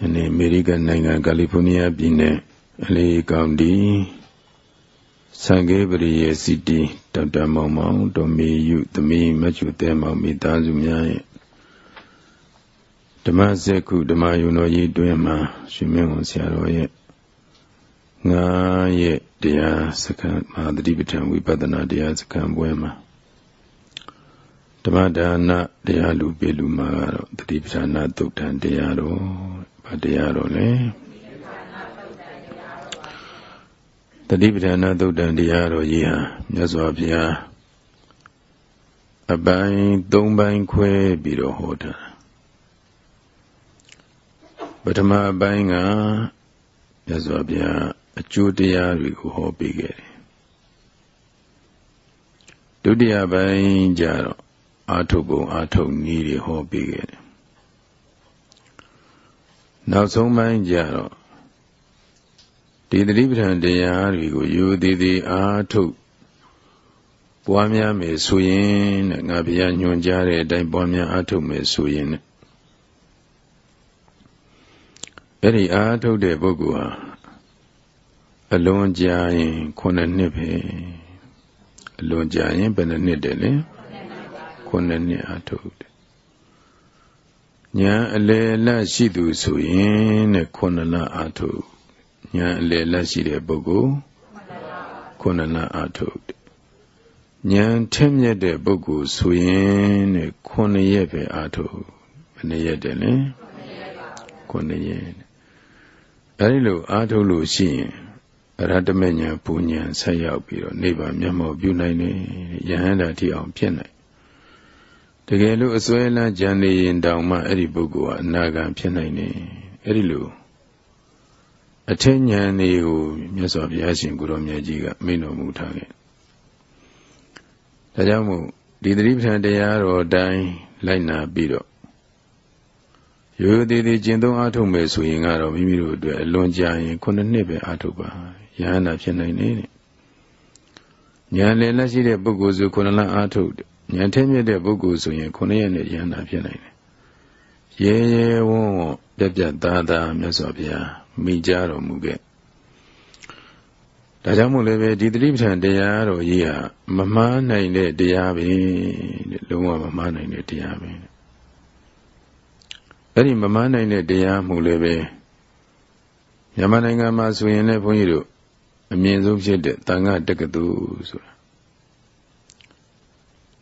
ယနေ့အမေရိကန်နိုင်ငံကယ်လီဖိုးနီးယားပြည်နယ်အလေးကောင်တီဆန်ကေပရိယေစီတီဒေါက်တာမောင်မောင်ဒေါ်မီယုသမီးမချူတဲမောင်မိသားစုများရဲ့ဓမ္မစက်ခုဓမ္မယုံတော်ကြီးတွင်မှာရှင်မင်းဝန်ဆရာတော်ရဲ့ငါရဲ့တရားစခန်းမဟာတတိပဋ္ဌာန်ဝိပဿနာတရားစခန်းပွဲမှာဓမ္မဒါနတရားလူပေလူမှာကတော့တတိပဋ္ဌာနာသုတ်တန်တရားတော် ဗတရားတော်လေတတိပဋ္ဌာနာသုတ်တန်တရားတော်ကြီးဟာမြတ်စွာဘုရားအပိုင်း၃ပိုင်းခွဲပြီးတော့ဟောတာပထမအပိုင်းကမြတ်စွာဘုရားအကျိုးတရားတွေကိုဟောပေးခဲ့တယ်ဒုတိယပိုင်းကျတော့အာထုပ်ပုံအာထုပ်နည်းတွေဟောပေးခဲ့တယ် နောက်ဆုံးပိုင်းကျတော့ဒီသတိပဋ္ဌာန်တရားတွေကိုယူသေးသေးအာထုတ်ပွားများမယ်ဆိုရင်တဲ့ငါဘုရားညွှန်ကြားတဲ့အတိုင်းပွားများအာထုတ်မယ်ဆိုရင်အဲ့ဒီအာထုတ်တဲ့ပုဂ္ဂိုလ်ဟာအလွန်ကြာရင်ခုနှစ်နှစ်ပဲအလွန်ကြာရင်ဘယ်နှစ်နှစ်တည်းလဲခုနှစ်နှစ်အာထုတ်တယ် ညာအလေလရှိသူဆိုရင်တဲ့ခုနှစ်လအာထုတ်ညာအလေလရှိတဲ့ပုဂ္ဂိုလ်ခုနှစ်လအာထုတ်ညာထက်မြက်တဲ့ပုဂ္ဂိုလ်ဆိုရင်တဲ့ခုနှစ်ရက်ပဲအာထုတ်ဘယ်နှစ်ရက်တည်းလဲခုနှစ်ရက်အဲဒီလိုအာထုတ်လို့ရှိရင်အရဟတမေညာပူညာဆက်ရောက်ပြီးတော့နိဗ္ဗာန်မျက်မှောက်ပြုနိုင်တယ်ယဟန္တာတိအောင်ဖြစ်နိုင် တကယ်လို့အစွဲလန်းကြံနေရင်တောင်မှအဲ့ဒီပုဂ္ဂိုလ်ဟာအနာဂံဖြစ်နိုင်တယ်အဲ့ဒီလိုအထဉာဏ်တွေကိုမြတ်စွာဘုရားရှင်ကိုရောမြတ်ကြီးကမိန့်တော်မူထားခဲ့ဒါကြောင့်မို့ဒီသတိပဋ္ဌာန်တရားတော်အတိုင်းလိုက်နာပြီးတော့ရိုးရိုးသေးသေးကျင့်သုံးအားထုတ်မယ်ဆိုရင်ကတော့မိမိတို့အတွက်အလွန်ကြာရင်ခုနှစ်နှစ်ပဲအားထုတ်ပါယဟန္တာဖြစ်နိုင်တယ်ဉာဏ်လည်းလက်ရှိတဲ့ပုဂ္ဂိုလ်ဆိုခုနှစ်လအားထုတ်တယ် ဉာဏ်ထက်မြက်တဲ့ပုဂ္ဂိုလ်ဆိုရင်ခုနှစ်ရက်နဲ့ယန္တာဖြစ်နိုင်တယ်။ရဲရဲဝံ့ဝံ့ပြက်ပြက်သားသားမြတ်စွာဘုရားမိကြတော်မူခဲ့။ဒါကြောင့်မို့လည်းပဲဒီတိပဋ္ဌာန်တရားတော်ကြီးဟာမမှားနိုင်တဲ့တရားပဲတဲ့လုံးဝမမှားနိုင်တဲ့တရားပဲ။အဲ့ဒီမမှားနိုင်တဲ့တရားမှုလည်းပဲမြန်မာနိုင်ငံမှာဆိုရင်လည်းဘုန်းကြီးတို့အမြင့်ဆုံးဖြစ်တဲ့တန်ခါတက္ကသိုလ်ဆိုတာ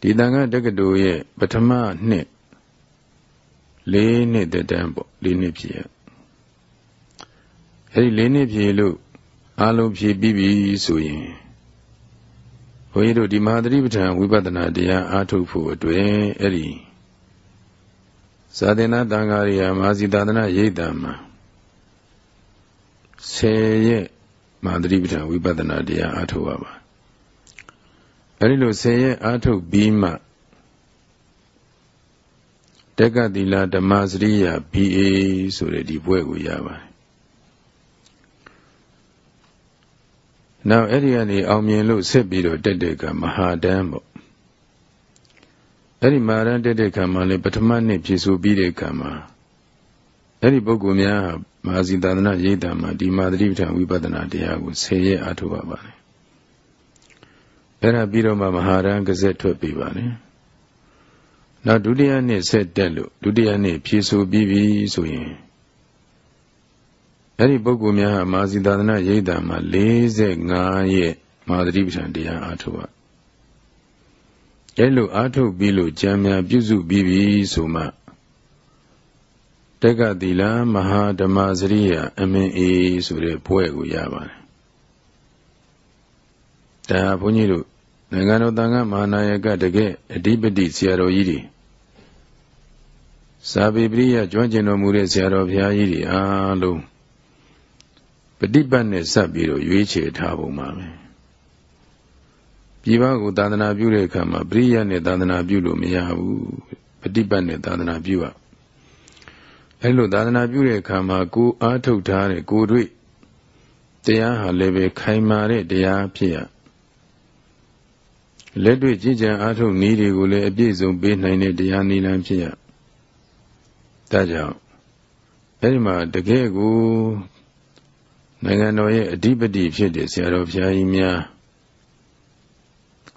ဒီတန်ခါတက္ကသိုလ်ရဲ့ပထမနှစ်၄နှစ်တန်းပေါ့၄နှစ်ပြည့်ရအဲဒီ၄နှစ်ပြည့်လို့အလုံးဖြည့်ပြီးပြီဆိုရင်ဘုန်းကြီးတို့ဒီမဟာသတိပဋ္ဌာန်ဝိပဿနာတရားအားထုတ်ဖို့အတွက်အဲ့ဒီသာသနာတန်ခါရိယာမဟာစီသာသနာရိပ်တံမှာဆယ်ရက်မဟာသတိပဋ္ဌာန်ဝိပဿနာတရားအားထုတ်ရပါ အဲဒီလိုဆယ်ရက်အားထုတ်ပြီးမှတက္ကသီလဓမ္မစရိယ BA ဆိုတဲ့ဒီဘွဲ့ကိုရပါတယ်။နောက်အဲ့ဒီကနေအောင်မြင်လို့ဆက်ပြီးတော့တက်တဲ့ကမဟာတန်းပေါ့။အဲ့ဒီမဟာတန်းတက်တဲ့ကံမှာလေပထမနှစ်ဖြည့်ဆိုပြီးတဲ့ကံမှာအဲ့ဒီပုဂ္ဂိုလ်များမဟာစီသာသနာရိပ်တာမှာဒီမာသတိပဋ္ဌာန်ဝိပဿနာတရားကိုဆယ်ရက်အားထုတ်ပါပါတယ် အဲ့ဒါပြီးတော့မှမဟာရန်ကစက်ထွက်ပြီးပါလေနောက်ဒုတိယနှစ်ဆက်တက်လို့ဒုတိယနှစ်ဖြည့်ဆိုပြီးပြီဆိုရင်အဲ့ဒီပုဂ္ဂိုလ်များဟာမာစီသာသနာရိပ်တာမှာ45ရက်မာသတိပဋ္ဌာန်တရားအားထုတ်ရအဲ့လိုအားထုတ်ပြီးလို့ကြံများပြုစုပြီးပြီဆိုမှတက္ကသီလမဟာဓမ္မစရိယအမင်းအေဆိုတဲ့ဘွဲ့ကိုရပါတယ်ဒါဘုန်းကြီးတို့ နိုင်ငံတော်တန်ခါမဟာနာယကတကယ်အဓိပတိဆရာတော်ကြီးတွေစာပေပရိယကျွမ်းကျင်တော်မူတဲ့ဆရာတော်ဘုရားကြီးတွေအားလုံးပฏิပတ်နဲ့စပ်ပြီးတော့ရွေးချယ်ထားပုံပါပဲပြည်ပကိုသာသနာပြုတဲ့အခါမှာပရိယနဲ့သာသနာပြုလို့မရဘူးပฏิပတ်နဲ့သာသနာပြုရအဲလိုသာသနာပြုတဲ့အခါမှာကိုအားထုတ်ထားတဲ့ကိုတွေ့တရားဟာလည်းပဲခိုင်မာတဲ့တရားဖြစ်ရ လက်တွေ့ကြည်ကြံအားထုတ်နည်းတွေကိုလည်းအပြည့်စုံပေးနိုင်တဲ့တရားနည်းလမ်းဖြစ်ရ။ဒါကြောင့်အဲဒီမှာတကယ်ကိုနိုင်ငံတော်ရဲ့အဓိပတိဖြစ်တဲ့ဆရာတော်ဘုရားကြီးများ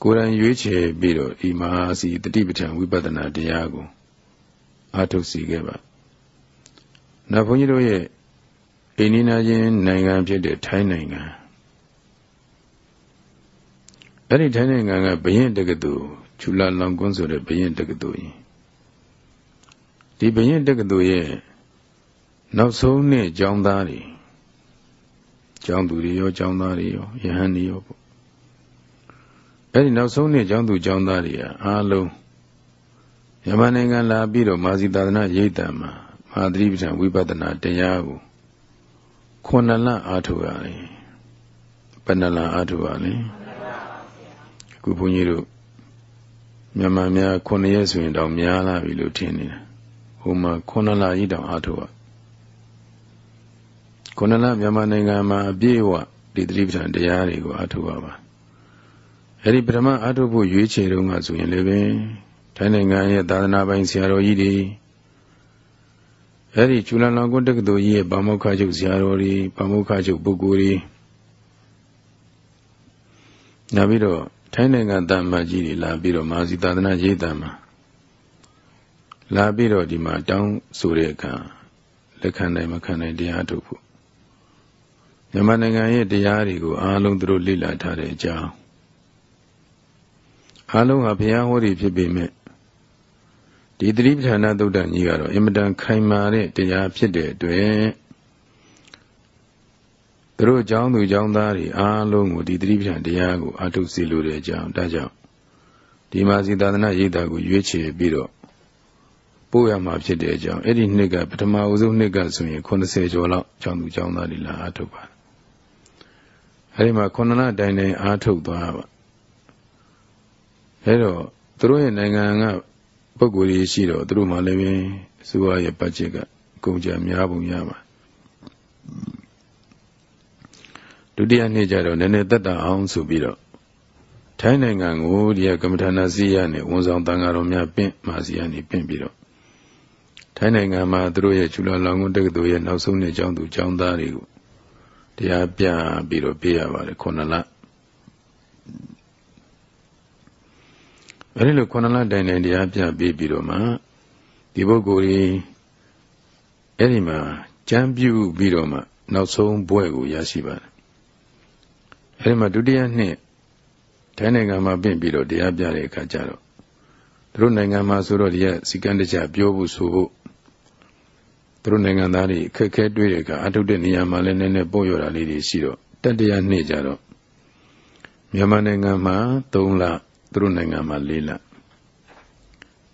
ကိုယ်တိုင်ရွေးချယ်ပြီးတော့ဒီမဟာစီတတိပဋ္ဌာန်ဝိပဿနာတရားကိုအားထုတ်စီခဲ့ပါ။နောက်ဘုန်းကြီးတို့ရဲ့အိန္ဒိနာချင်းနိုင်ငံဖြစ်တဲ့ထိုင်းနိုင်ငံ အဲ့ဒီထိုင်းနိုင်ငံကဘရင်တက္ကသိုလ်ချူလာလောင်ကွန်းဆိုတဲ့ဘရင်တက္ကသိုလ်ကြီးဒီဘရင်တက္ကသိုလ်ရဲ့နောက်ဆုံးနှစ်ကျောင်းသားတွေကျောင်းသူတွေရောကျောင်းသားတွေရောယဟန်တွေရောပေါ့အဲ့ဒီနောက်ဆုံးနှစ်ကျောင်းသူကျောင်းသားတွေကအားလုံးမြန်မာနိုင်ငံလာပြီးတော့မာစီသာသနာရိပ်တံမှာမဟာသတိပဋ္ဌာန်ဝိပဿနာတရားကိုခုနှစ်လအားထုတ်ရတယ်ဘယ်နှလအားထုတ်ရလဲအ ခုဘုန်းကြီးတို့မြန်မာများခုနှစ်ရက်ဆိုရင်တောင်များလာပြီလို့ထင်နေတာဟိုမှာခုနှစ်လကြီးတောင်အားထုတ်ရခုနှစ်လမြန်မာနိုင်ငံမှာအပြည့်အဝဒီသတိပဋ္ဌာန်တရားတွေကိုအားထုတ်ရပါအဲ့ဒီပထမအားထုတ်ဖို့ရွေးချယ်တော့ကဆိုရင်လည်းပဲထိုင်းနိုင်ငံရဲ့သာသနာပိုင်ဆရာတော်ကြီးတွေအဲ့ဒီကျူလန်လောင်ကွန်းတက္ကသိုလ်ကြီးရဲ့ဗာမောက္ခချုပ်ဆရာတော်တွေဗာမောက္ခချုပ်ပုဂ္ဂိုလ်တွေနောက်ပြီးတော့ ထိုင်းနိုင်ငံတမ္မကြီးတွေလာပြီးတော့မာစီသာသနာရေးတံမှာလာပြီးတော့ဒီမှာတောင်းဆိုတဲ့အခါလက်ခံနိုင်မခံနိုင်တရားထုတ်ဖို့မြန်မာနိုင်ငံရဲ့တရားတွေကိုအားလုံးသူတို့လေ့လာထားတဲ့အကြောင်းအားလုံးဟာဘုရားဟောဒီဖြစ်ပေမဲ့ဒီသတိပဋ္ဌာန်သုတ်တန်ကြီးကတော့အင်မတန်ခိုင်မာတဲ့တရားဖြစ်တဲ့အတွက် သူတို့เจ้าသူเจ้าသားတွေအားလုံးကိုဒီသတိပဋ္ဌာန်တရားကိုအထုတ်စီလိုတဲ့အကြောင်းဒါကြောင့်ဒီမာစီသာသနာရိပ်တာကိုရွေးချယ်ပြီးတော့ပို့ရမှာဖြစ်တဲ့အကြောင်းအဲ့ဒီနှစ်ကပထမအဆုံးနှစ်ကဆိုရင်80ကျော်လောက်เจ้าသူเจ้าသားတွေလာအထုတ်ပါအဲ့ဒီမှာခုနလတိုင်တိုင်အားထုတ်သွားပါအဲ့တော့သူတို့ရဲ့နိုင်ငံကပုဂ္ဂိုလ်ကြီးရှိတော့သူတို့မှလည်းပဲစုဝါရဲ့ပတ်ချက်ကကုန်ကြများပုံရပါ ဒုတိယနေ့ကျတော့နည်းနည်းသက်တာအောင်ဆိုပြီးတော့ထိုင်းနိုင်ငံကိုဒီကကမ္မထာနာစီရနဲ့ဝန်ဆောင်တန်ဃာတော်များပင့်မာစီရနေပင့်ပြီးတော့ထိုင်းနိုင်ငံမှာသူတို့ရဲ့ချူလာလောင်ကွန်းတက္ကသိုလ်ရဲ့နောက်ဆုံးနှစ်ကျောင်းသူကျောင်းသားတွေကိုတရားပြပြီးတော့ပြရပါတယ်ခုနှစ်လအဲဒီလိုခုနှစ်လတိုင်တိုင်တရားပြပေးပြီးတော့မှဒီပုဂ္ဂိုလ်ကြီးအဲ့ဒီမှာကြံပြူပြီးတော့မှ နောက်ဆုံးဘွဲ့ကိုရရှိပါတယ် အဲဒီမှာဒုတိယနှစ်ထိုင်းနိုင်ငံမှာပြင်ပြီးတော့တရားပြတဲ့အခါကျတော့သူတို့နိုင်ငံမှာဆိုတော့ဒီကစီကံတကြပြောဖို့ဆိုဖို့သူတို့နိုင်ငံသားတွေအခက်ခဲတွေ့တဲ့အခါအထုတ်တဲ့နေရာမှာလည်းနည်းနည်းပို့ရတာလေးတွေရှိတော့တတိယနှစ်ကျတော့မြန်မာနိုင်ငံမှာ3လသူတို့နိုင်ငံမှာ၄လ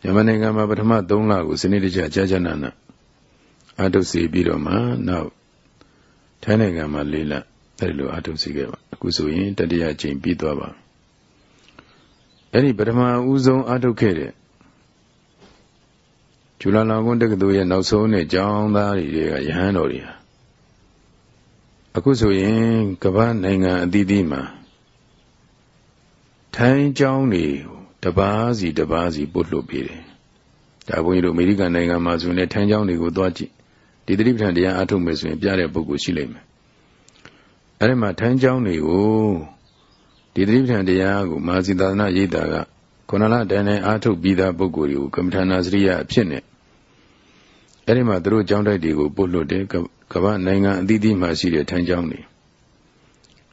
မြန်မာနိုင်ငံမှာပထမ3လကိုစနစ်တကျကြာကြာနာနာအထုတ်စီပြီးတော့မှနောက်ထိုင်းနိုင်ငံမှာ၄လအဲဒီလိုအထုတ်စီခဲ့ပါအ ခုဆိုရင်တတိယအချိန်ပြီးသွားပါအဲ့ဒီပထမဦးဆုံးအထုတ်ခဲ့တဲ့ကျူလာလောင်ကွန်းတက္ကသိုလ်ရဲ့နောက်ဆုံးနဲ့ကျောင်းသားတွေကယဟန်တော်တွေဟာအခုဆိုရင်ကမ္ဘာနိုင်ငံအသီးသီးမှာထိုင်းကျောင်းတွေတပားစီတပားစီပို့လွှတ်ပေးတယ်။ဒါဘုန်းကြီးတို့အမေရိကန်နိုင်ငံမှာဆိုရင်ထိုင်းကျောင်းတွေကိုသွားကြည့်ဒီတိပ္ပံတရားအထုတ်မယ်ဆိုရင်ပြတဲ့ပုဂ္ဂိုလ်ရှိလိမ့်မယ်။ အဲဒီမှာထိုင်းကျောင်းတွေကိုဒီတိပ္ပံတရားကိုမာစီသာသနာရိပ်တာကခုနလတန်တန်အာထုတ်ပြီးသားပုဂ္ဂိုလ်တွေကိုကမ္မထာနာစရိယအဖြစ်နဲ့အဲဒီမှာသူတို့ကျောင်းတိုက်တွေကိုပို့လွှတ်တယ်ကမ္ဘာနိုင်ငံအသီးသီးမှာရှိတဲ့ထိုင်းကျောင်းတွေ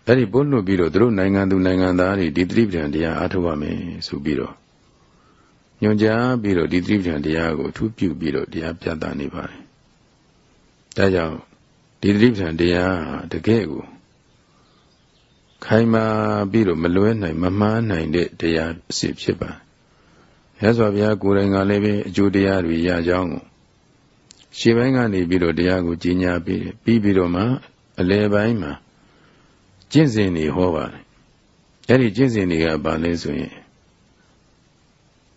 အဲ့ဒီပို့လွတ်ပြီးတော့သူတို့နိုင်ငံသူနိုင်ငံသားတွေဒီသတိပဋ္ဌာန်တရားအားထုတ်ရမယ်ဆိုပြီးတော့ညွှန်ကြားပြီးတော့ဒီသတိပဋ္ဌာန်တရားကိုအထူးပြုပြီးတော့တရားပြသနေပါတယ်။ဒါကြောင့်ဒီသတိပဋ္ဌာန်တရားတကယ်ကို ခိုင်မာပြီးတော့မလွဲနိုင်မမှားနိုင်တဲ့တရားအစစ်ဖြစ်ပါ။ရသော်ဘုရားကိုယ်တိုင်ကလည်းပဲအကျိုးတရားတွေရကြောင်းကိုရှေ့ပိုင်းကနေပြီးတော့တရားကိုကြီးညာပြီးပြီးပြီးတော့မှအလယ်ပိုင်းမှာကျင့်စဉ်တွေဟောပါတယ်အဲ့ဒီကျင့်စဉ်တွေကဘာလဲဆိုရင်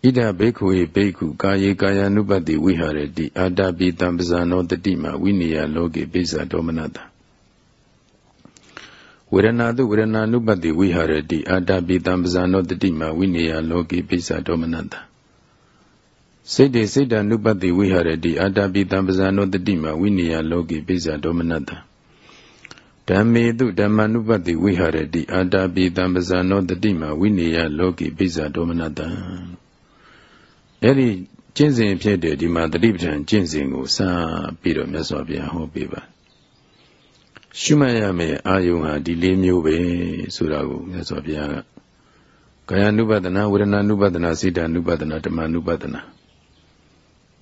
ဣဒဘေခုေဘေခုကာယေကာယ ानु ပတိဝိဟာရတိအာတပိတံပဇာနောတတိမဝိနိယလောကေပိစ္ဆာဒေါမနတ ဝေဒနာတုဝေဒနာနုပတိဝိဟာရတိအာတပိတံပဇာနောတတိမဝိနေယလောကိပိစ္ဆဒောမနတစိတ်တေစိတ်တံနုပတိဝိဟာရတိအာတပိတံပဇာနောတတိမဝိနေယလောကိပိစ္ဆဒောမနတဓမ္မေတုဓမ္မနုပတိဝိဟာရတိအာတပိတံပဇာနောတတိမဝိနေယလောကိပိစ္ဆဒောမနတအဲ့ဒီကျင့်စဉ်ဖြစ်တဲ့ဒီမှာတတိပဋ္ဌာန်ကျင့်စဉ်ကိုစပြီးတော့မြတ်စွာဘုရားဟောပေးပါတယ် ရှုမှတ်ရမယ်အာယုံဟာဒီလေးမျိုးပဲဆိုတာကိုမြတ်စွာဘုရားကကာယ ानु ပဒနာဝေဒနာ ानु ပဒနာစိတ္တ ानु ပဒနာဓမ္မ ानु ပဒနာ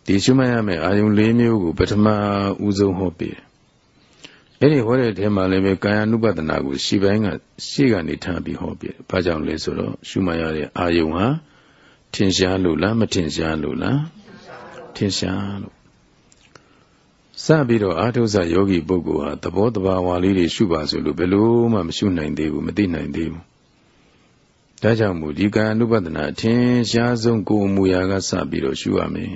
ဒီရှုမှတ်ရမယ်အာယုံလေးမျိုးကိုပထမဦးဆုံးဟောပေးတယ်အဲ့ဒီဟောတဲ့အထဲမှာလည်းပဲကာယ ानु ပဒနာကိုရှေ့ပိုင်းကရှေ့ကနေထားပြီးဟောပြတယ်။ဘာကြောင့်လဲဆိုတော့ရှုမှတ်ရတဲ့အာယုံဟာထင်ရှားလို့လားမထင်ရှားလို့လားထင်ရှားလို့ စပြီးတော့အာထုဇယောဂီပုဂ္ဂိုလ်ဟာသဘောတဘာဝလေးတွေရှုပါဆိုလို့ဘယ်လို့မှမရှုနိုင်သေးဘူးမသိနိုင်သေးဘူးဒါကြောင့်မို့ဒီကာယ ानु ပဒနာအထင်ရှားဆုံးကိုယ်မူရာကစပြီးတော့ရှုရမယ်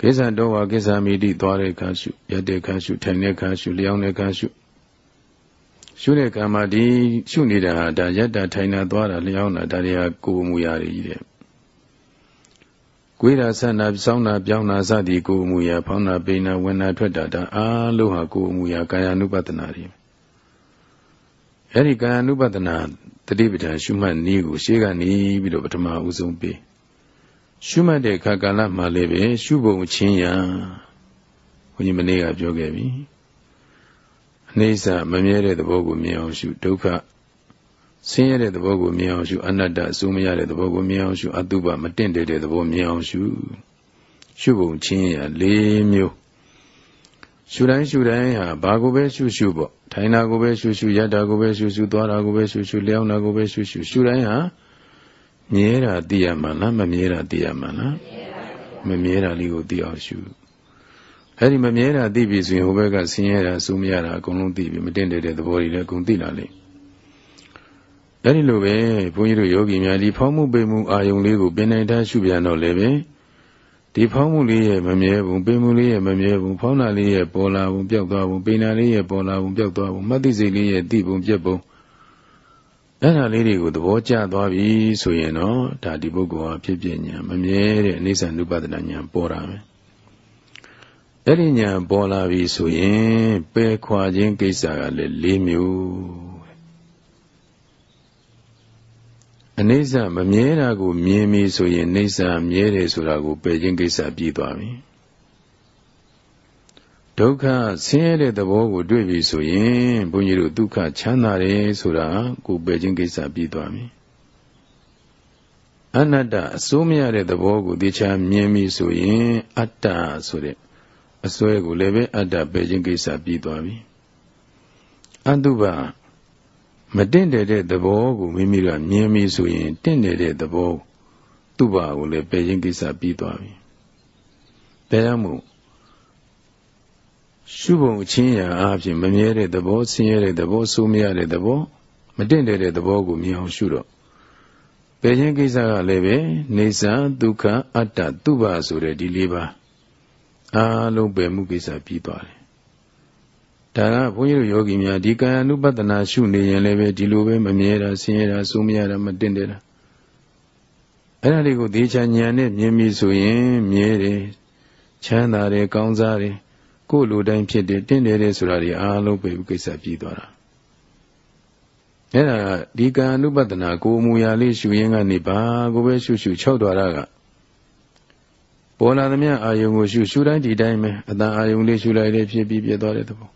ကိစ္စတော်ဝါကိစ္စမိတိသွားတဲ့အခါရှုရတဲ့အခါရှုထိုင်တဲ့အခါရှုလျောင်းတဲ့အခါရှုရှုတဲ့ကံမှာဒီရှုနေတာဟာဒါယတ္တထိုင်တာသွားတာလျောင်းတာဒါတွေဟာကိုယ်မူရာတွေကြီးတဲ့ ကိုယ်ရာဆန္ဒစောင်းတာပြောင်းတာစသည်ကိုယ်မူရာဖောင်းတာပိန်တာဝင်တာထွက်တာဒါအားလုံးဟာကိုယ်မူရာကာယ ानु ပတနာတွေအဲ့ဒီကာယ ानु ပတနာတတိပဋ္ဌာန်ရှုမှတ်နည်းကိုရှေးကနေပြီးတော့ပထမဦးဆုံးပေးရှုမှတ်တဲ့အခါကာလမှာလည်းပဲရှုပုံချင်းရာဘုန်းကြီးမနေ့ကပြောခဲ့ပြီအနေစာမမြဲတဲ့သဘောကိုမြင်အောင်ရှုဒုက္ခ ဆင်းရဲတဲ့သဘောကိုမြင်အောင်ရှုအနတ္တအစိုးမရတဲ့သဘောကိုမြင်အောင်ရှုအတုပမတင့်တယ်တဲ့သဘောမြင်အောင်ရှုရှုပုံချင်းရာ၄မျိုးရှုတိုင်းရှုတိုင်းဟာဘာကိုပဲရှုရှုပေါ့ထိုင်တာကိုပဲရှုရှုရတာကိုပဲရှုရှုသွားတာကိုပဲရှုရှုလျောင်းတာကိုပဲရှုရှုရှုတိုင်းဟာမြဲတာသိရမှာလားမမြဲတာသိရမှာလားမမြဲတာလေးကိုသိအောင်ရှုအဲ့ဒီမမြဲတာသိပြီဆိုရင်ဟိုဘက်ကဆင်းရဲတာစူးမရတာအကုန်လုံးသိပြီမတင်တဲ့သဘောတွေလည်းအကုန်သိလာလိမ့် အဲ့ဒီလိုပဲဘုန်းကြီးတို့ယောဂီများဒီဖောင်းမှုပိမှုအာယုံလေးကိုပင်နိုင်တာရှုပြန်တော့လည်းပဲဒီဖောင်းမှုလေးရဲ့မမြဲဘူးပိမှုလေးရဲ့မမြဲဘူးဖောင်းတာလေးရဲ့ပေါ်လာဘူးပျောက်သွားဘူးပိန်တာလေးရဲ့ပေါ်လာဘူးပျောက်သွားဘူးမှတ်သိစိတ်လေးရဲ့သိပုံပြက်ပုံအဲ့ဒါလေးတွေကိုသဘောကျသွားပြီဆိုရင်တော့ဒါဒီပုဂ္ဂိုလ်ဟာဖြစ်ဖြစ်ညာမမြဲတဲ့အိဋ္ဌာနုပဒနာညာပေါ်တာပဲအဲ့ဒီညာပေါ်လာပြီဆိုရင်ပယ်ခွာခြင်းကိစ္စကလည်း၄မျိုး အနေဆမမြဲတာကို မြင်ပြီဆိုရင်နေဆမြဲတယ်ဆိုတာကိုပယ်ခြင်းကိစ္စပြီးသွားပြီဒုက္ခဆင်းရဲတဲ့သဘောကိုတွေ့ပြီဆိုရင်ဘုန်းကြီးတို့ဒုက္ခချမ်းသာတယ်ဆိုတာကိုပယ်ခြင်းကိစ္စပြီးသွားပြီအနတ္တအစိုးမရတဲ့သဘောကိုသိချာမြင်ပြီဆိုရင်အတ္တဆိုတဲ့အစွဲကိုလည်းပဲအတ္တပယ်ခြင်းကိစ္စပြီးသွားပြီအတုပ မတင့်တယ်တဲ့သဘောကိုမိမိကမြင်ပြီဆိုရင်တင့်တယ်တဲ့သဘောသူ့ဘာကိုလည်းပယ်ခြင်းကိစ္စပြီးသွားပြီ။ဒါကြောင့်မို့ရှုပုံအချင်းရာအဖြစ်မမြဲတဲ့သဘောဆင်းရဲတဲ့သဘောဆိုးမရတဲ့သဘောမတင့်တယ်တဲ့သဘောကိုမြင်အောင်ရှုတော့ပယ်ခြင်းကိစ္စကလည်းပဲနေသဒုက္ခအတ္တသူ့ဘာဆိုတဲ့ဒီလေးပါအားလုံးပယ်မှုကိစ္စပြီးသွားတယ် ဒါကဘုန်းကြီးတို့ယောဂီများဒီကာယ ानु ပတနာရှုနေရင်လည်းပဲဒီလိုပဲမမြဲတာဆင်းရဲတာစိုးမရတာမတင်တယ်တာအဲ့ဒါလေးကိုဒေချာဉာဏ်နဲ့မြင်ပြီဆိုရင်မြဲတယ်ချမ်းသာတယ်ကောင်းစားတယ်ကိုယ်လိုတိုင်းဖြစ်တယ်တင့်တယ်တဲ့ဆိုတာတွေအားလုံးပဲကိစ္စပြီးသွားတာအဲ့ဒါဒီကာ ानु ပတနာကိုမူရာလေးရှုရင်းကနေပါကိုပဲရှုရှု၆တော်ရကပေါ်လာသမျှအာယုံကိုရှုရှုတိုင်းဒီတိုင်းပဲအတန်အာယုံလေးရှုလိုက်လေဖြစ်ပြီးပြတ်သွားတဲ့သဘော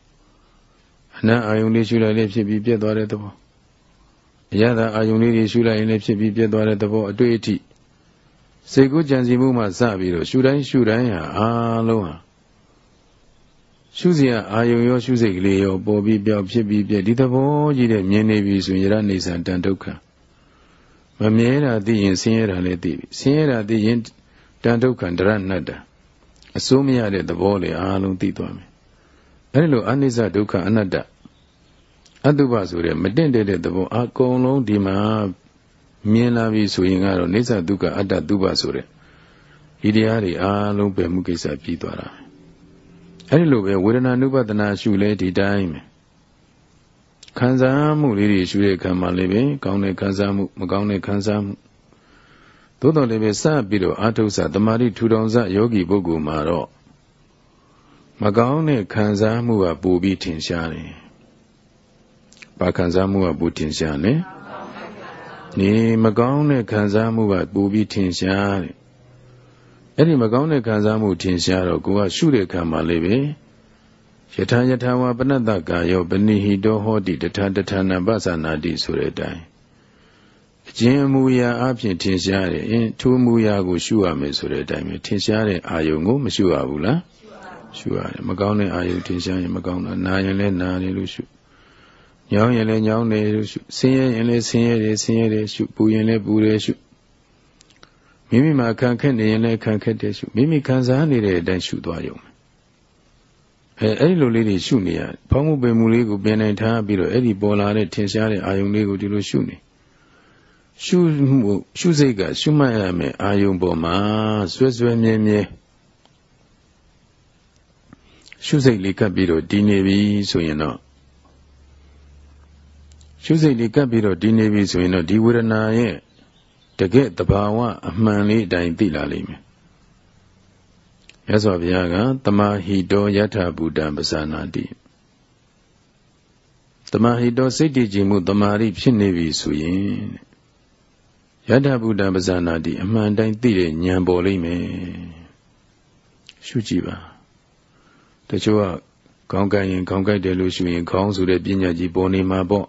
အနံ့အာယုန်လေးရှုလိုက်လည်းဖြစ်ပြီးပြတ်သွားတဲ့သဘောအရသာအာယုန်လေးတွေရှုလိုက်ရင်လည်းဖြစ်ပြီးပြတ်သွားတဲ့သဘောအတွေ့အထိစိတ်ကူးကြံစီမှုမှစပြီးတော့ရှုတိုင်းရှုတိုင်းဟာအားလုံးဟာရှုစရာအာယုံရောရှုစိတ်ကလေးရောပေါ်ပြီးပြောက်ဖြစ်ပြီးပြည့်ဒီသဘောကြီးတဲ့မြင်နေပြီဆိုရင်ရနေဆံတန်ဒုက္ခမမြဲတာသိရင်ဆင်းရဲတာလည်းသိပြီဆင်းရဲတာသိရင်တန်ဒုက္ခဒရဏတ္တအစိုးမရတဲ့သဘောလေအားလုံးသိသွားမယ်အဲဒီလိုအနိစ္စဒုက္ခအနတ္တ အတုပဆိုတဲ့မတင့်တဲ့တဲ့သဘောအကုန်လုံးဒီမှာမြင်လာပြီဆိုရင်ကတော့နိစ္စဒုက္ခအတ္တတုပဆိုတဲ့ဒီတရားတွေအားလုံးပဲမှုကိစ္စပြီးသွားတာအဲဒီလိုပဲဝေဒနာနုပဒနာရှုလဲဒီတိုင်းပဲခံစားမှုလေးတွေရှုတဲ့အခါမှာလည်းပဲကောင်းတဲ့ခံစားမှုမကောင်းတဲ့ခံစားမှုသို့တော်လည်းပဲစပြီးတော့အာထုဆတမာတိထူထောင်စယောဂီပုဂ္ဂိုလ်မှာတော့မကောင်းတဲ့ခံစားမှုကပိုပြီးထင်ရှားတယ်။ ဘာခံစားမှုကပိုထင်ရှားလဲ။ဒီမကောင်းတဲ့ခံစားမှုကပိုပြီးထင်ရှားတယ်။အဲ့ဒီမကောင်းတဲ့ခံစားမှုထင်ရှားတော့ကိုကရှုတဲ့ခံမှာလေးပဲယထာယထာဝပနတ္တကာယောပနိဟိတောဟောတိတထာတထာနာပသနာတိဆိုတဲ့အတိုင်းအကျဉ်အမူအရာအဖြစ်ထင်ရှားတယ်အင်းထိုမူအရာကိုရှုရမယ်ဆိုတဲ့အတိုင်းပဲထင်ရှားတဲ့အာယုံကိုမရှုရဘူးလားရှုရတယ်မကောင်းတဲ့အာယုံထင်ရှားရင်မကောင်းတာနာရင်လည်းနာတယ်လို့ရှု ညောင်းရင်လည်းညောင်းတယ်လို့ရှုဆင်းရဲရင်လည်းဆင်းရဲတယ်ဆင်းရဲတယ်ရှုပူရင်လည်းပူတယ်ရှုမိမိမှာခံခက်နေရင်လည်းခံခက်တယ်ရှုမိမိခံစားနေတဲ့အတိုင်းရှုသွားရုံအဲအဲ့လိုလေးတွေရှုနေရဖောင်းမှုပင်မှုလေးကိုပြင်နိုင်ထားပြီးတော့အဲ့ဒီပေါ်လာတဲ့ထင်ရှားတဲ့အာယုံလေးကိုဒီလိုရှုနေရှုမှုရှုစိတ်ကရှုမှတ်ရမယ်အာယုံပေါ်မှာဆွဲဆွဲမြဲမြဲရှုစိတ်လေးကပ်ပြီးတော့တည်နေပြီဆိုရင်တော့ ရှုစိတ်လေးကပ်ပြီးတော့တည်နေပြီဆိုရင်တော့ဒီဝေဒနာရဲ့တကယ်တဘာဝအမှန်လေးအတိုင်းသိလာလိမ့်မယ်မြတ်စွာဘုရားကတမဟိတောယထာဘူတံပဇာနာတိတမဟိတောစိတ်တည်ကြည်မှုတမာရိဖြစ်နေပြီဆိုရင်ယထာဘူတံပဇာနာတိအမှန်တိုင်းသိတဲ့ဉာဏ်ပေါ်လိမ့်မယ်ရှုကြည့်ပါတချို့ကခေါင်းကိုက်ရင်ခေါင်းကိုက်တယ်လို့ရှုရင်ခေါင်းဆိုတဲ့ပညာကြီးပေါ်နေမှာပေါ့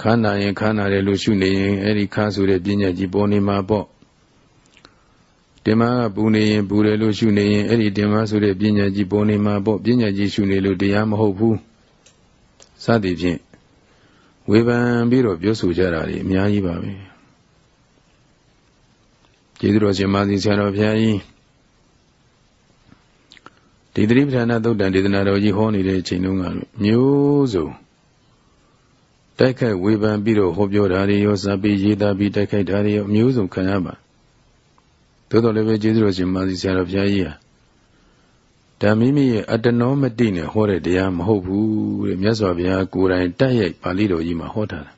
ခန္ဓာရင်ခန္ဓာတယ်လို့ရှုနေရင်အဲ့ဒီခါဆိုတဲ့ပညာကြီးပေါ်နေမှာပေါ့တင်မကပူနေရင်ပူတယ်လို့ရှုနေရင်အဲ့ဒီတင်မဆိုတဲ့ပညာကြီးပေါ်နေမှာပေါ့ပညာကြီးရှုနေလို့တရားမဟုတ်ဘူးစသည်ဖြင့်ဝေဖန်ပြီးတော့ပြောဆိုကြတာတွေအများကြီးပါပဲကျေးဇူးတော်ရှင်မာသီဆရာတော်ဘုရားကြီးဒီတိပဋ္ဌာနာသုတ်တံဒေသနာတော်ကြီးဟောနေတဲ့အချိန်တုန်းကမျိုးစုံ တိုက်ခိုက်ဝေဖန်ပြီးတော့ဟောပြောတာတွေရောစာပေရေးသားပြီးတိုက်ခိုက်တာတွေရောမျိုးစုံခံရပါသို့တော်လည်းပဲကျေးဇူးတော်ရှင်မာစီဆရာတော်ဘုရားကြီးဟာဒါမိမိရဲ့အတ္တနောမတိနဲ့ဟောတဲ့တရားမဟုတ်ဘူးတဲ့မြတ်စွာဘုရားကိုယ်တိုင်တက်ရိုက်ပါဠိတော်ကြီးမှာဟောထားတာ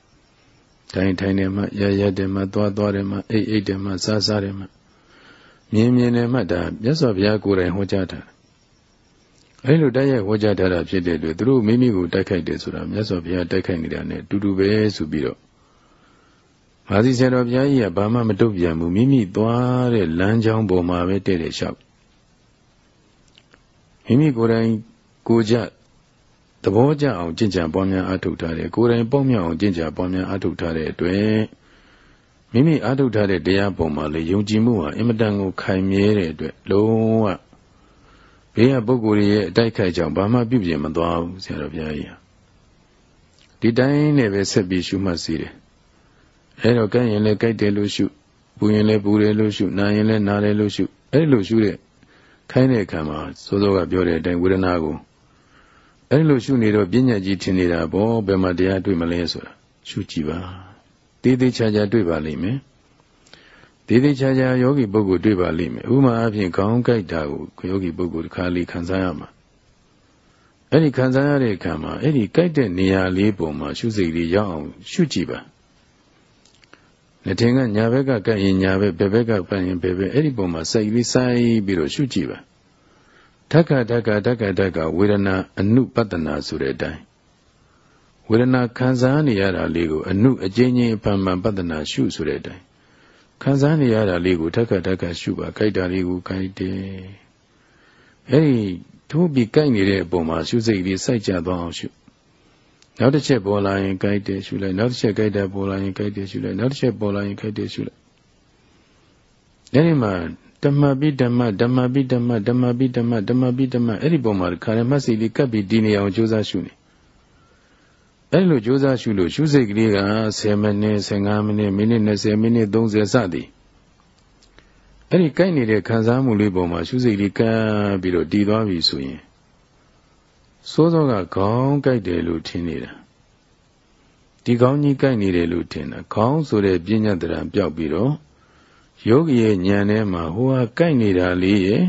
ထိုင်ထိုင်တယ်မှရရတယ်မှသွားသွားတယ်မှအိတ်အိတ်တယ်မှစားစားတယ်မှမြင်မြင်တယ်မှဒါမြတ်စွာဘုရားကိုယ်တိုင်ဟောကြားတာ အဲလိုတိုက်ရိုက်ဟောကြားထားတာဖြစ်တဲ့အတွက်သူတို့မိမိကိုတိုက်ခိုက်တယ်ဆိုတာမြတ်စွာဘုရားတိုက်ခိုက်နေတာ ਨੇ တူတူပဲဆိုပြီးတော့မာသီဆရာတော်ဘုရားကြီးကဘာမှမတုတ်ပြန်ဘူးမိမိသွားတဲ့လမ်းကြောင်းပေါ်မှာပဲတဲ့တဲ့လျှောက်မိမိကိုယ်တိုင်ကိုကြသဘောကျအောင်ကြင်ကြံပွားများအထုတ်ထားတယ်ကိုယ်တိုင်ပေါက်မြောက်အောင်ကြင်ကြံပွားများအထုတ်ထားတဲ့အတွက်မိမိအထုတ်ထားတဲ့တရားပေါ်မှာလေယုံကြည်မှုဟာအင်မတန်ကိုခိုင်မြဲတဲ့အတွက်လုံးဝ ဘေးကပုဂ္ဂိုလ်ရဲ့အတိုက်ခိုက်ကြောင့်ဘာမှပြုပြင်မသွားဘူးဆရာတော်ဘုရားကြီးဒီတိုင်းနဲ့ပဲဆက်ပြီးရှုမှတ်စီတယ်အဲတော့ကဲရင်လည်းကြိုက်တယ်လို့ရှုပူရင်လည်းပူတယ်လို့ရှုနာရင်လည်းနာတယ်လို့ရှုအဲဒီလိုရှုတဲ့ခိုင်းတဲ့အခါမှာစိုးစိုးကပြောတဲ့အတိုင်းဝေဒနာကိုအဲဒီလိုရှုနေတော့ပညာကြီးထင်နေတာပေါ့ဘယ်မှာတရားတွေ့မလဲဆိုတာရှုကြည့်ပါတေးသေးချာချာတွေ့ပါလိမ့်မယ် တေးသေးချာချာယောဂီပုဂ္ဂိုလ်တွေ့ပါလိမ့်မယ်ဥမာအဖြစ်ခေါင်းကြိုက်တာကိုယောဂီပုဂ္ဂိုလ်တစ်ခါလေးခံစားရမှာအဲ့ဒီခံစားရတဲ့အခါမှာအဲ့ဒီကြိုက်တဲ့နေရာလေးပုံမှာရှုစိတ်လေးရောက်အောင်ရှုကြည့်ပါလက်ထင်ကညာဘက်ကကပ်ရင်ညာဘက်ဘယ်ဘက်ကပတ်ရင်ဘယ်ဘက်အဲ့ဒီပုံမှာစိုက်ပြီးစိုက်ပြီးတော့ရှုကြည့်ပါဓက္ကဓက္ကဓက္ကဓက္ကဝေဒနာအနုပတ္တနာဆိုတဲ့အတိုင်းဝေဒနာခံစားနေရတာလေးကိုအနုအကျဉ်းချင်းအပံပံပတ္တနာရှုဆိုတဲ့အတိုင်း ခံစားနေရတာလေးကိုဓက္ကဓက္ကရှုပါကြိုက်တာလေးကိုကြိုက်တယ်အဲ့ဒီထိုးပြီးကြိုက်နေတဲ့အပေါ်မှာရှုစိတ်လေးစိုက်ကြသွားအောင်ရှုနောက်တစ်ချက်ပေါ်လာရင်ကြိုက်တယ်ရှုလိုက်နောက်တစ်ချက်ကြိုက်တာပေါ်လာရင်ကြိုက်တယ်ရှုလိုက်နောက်တစ်ချက်ပေါ်လာရင်ကြိုက်တယ်ရှုလိုက်အဲဒီမှာဓမ္မပိဓမ္မဓမ္မပိဓမ္မဓမ္မပိဓမ္မဓမ္မပိဓမ္မအဲ့ဒီပုံမှာခါရမတ်စီလေးကပ်ပြီးဒီနေအောင်ကြိုးစားရှုနေ အဲ့လိုကြိုးစားရှုလို့ရှုစိတ်ကလေးက10မိနစ်15မိနစ်မိနစ်20မိနစ်30စသည်အဲ့ဒီကြိုက်နေတဲ့ခံစားမှုလေးပုံမှာရှုစိတ်လေးကပ်ပြီးတော့တည်သွားပြီဆိုရင်စိုးစောကခေါင်းကြိုက်တယ်လို့ထင်နေတာဒီခေါင်းကြီးကြိုက်နေတယ်လို့ထင်တာခေါင်းဆိုတဲ့ပညာတရံပျောက်ပြီးတော့ယောဂီရဲ့ဉာဏ်ထဲမှာဟိုဟာကြိုက်နေတာလေးရဲ့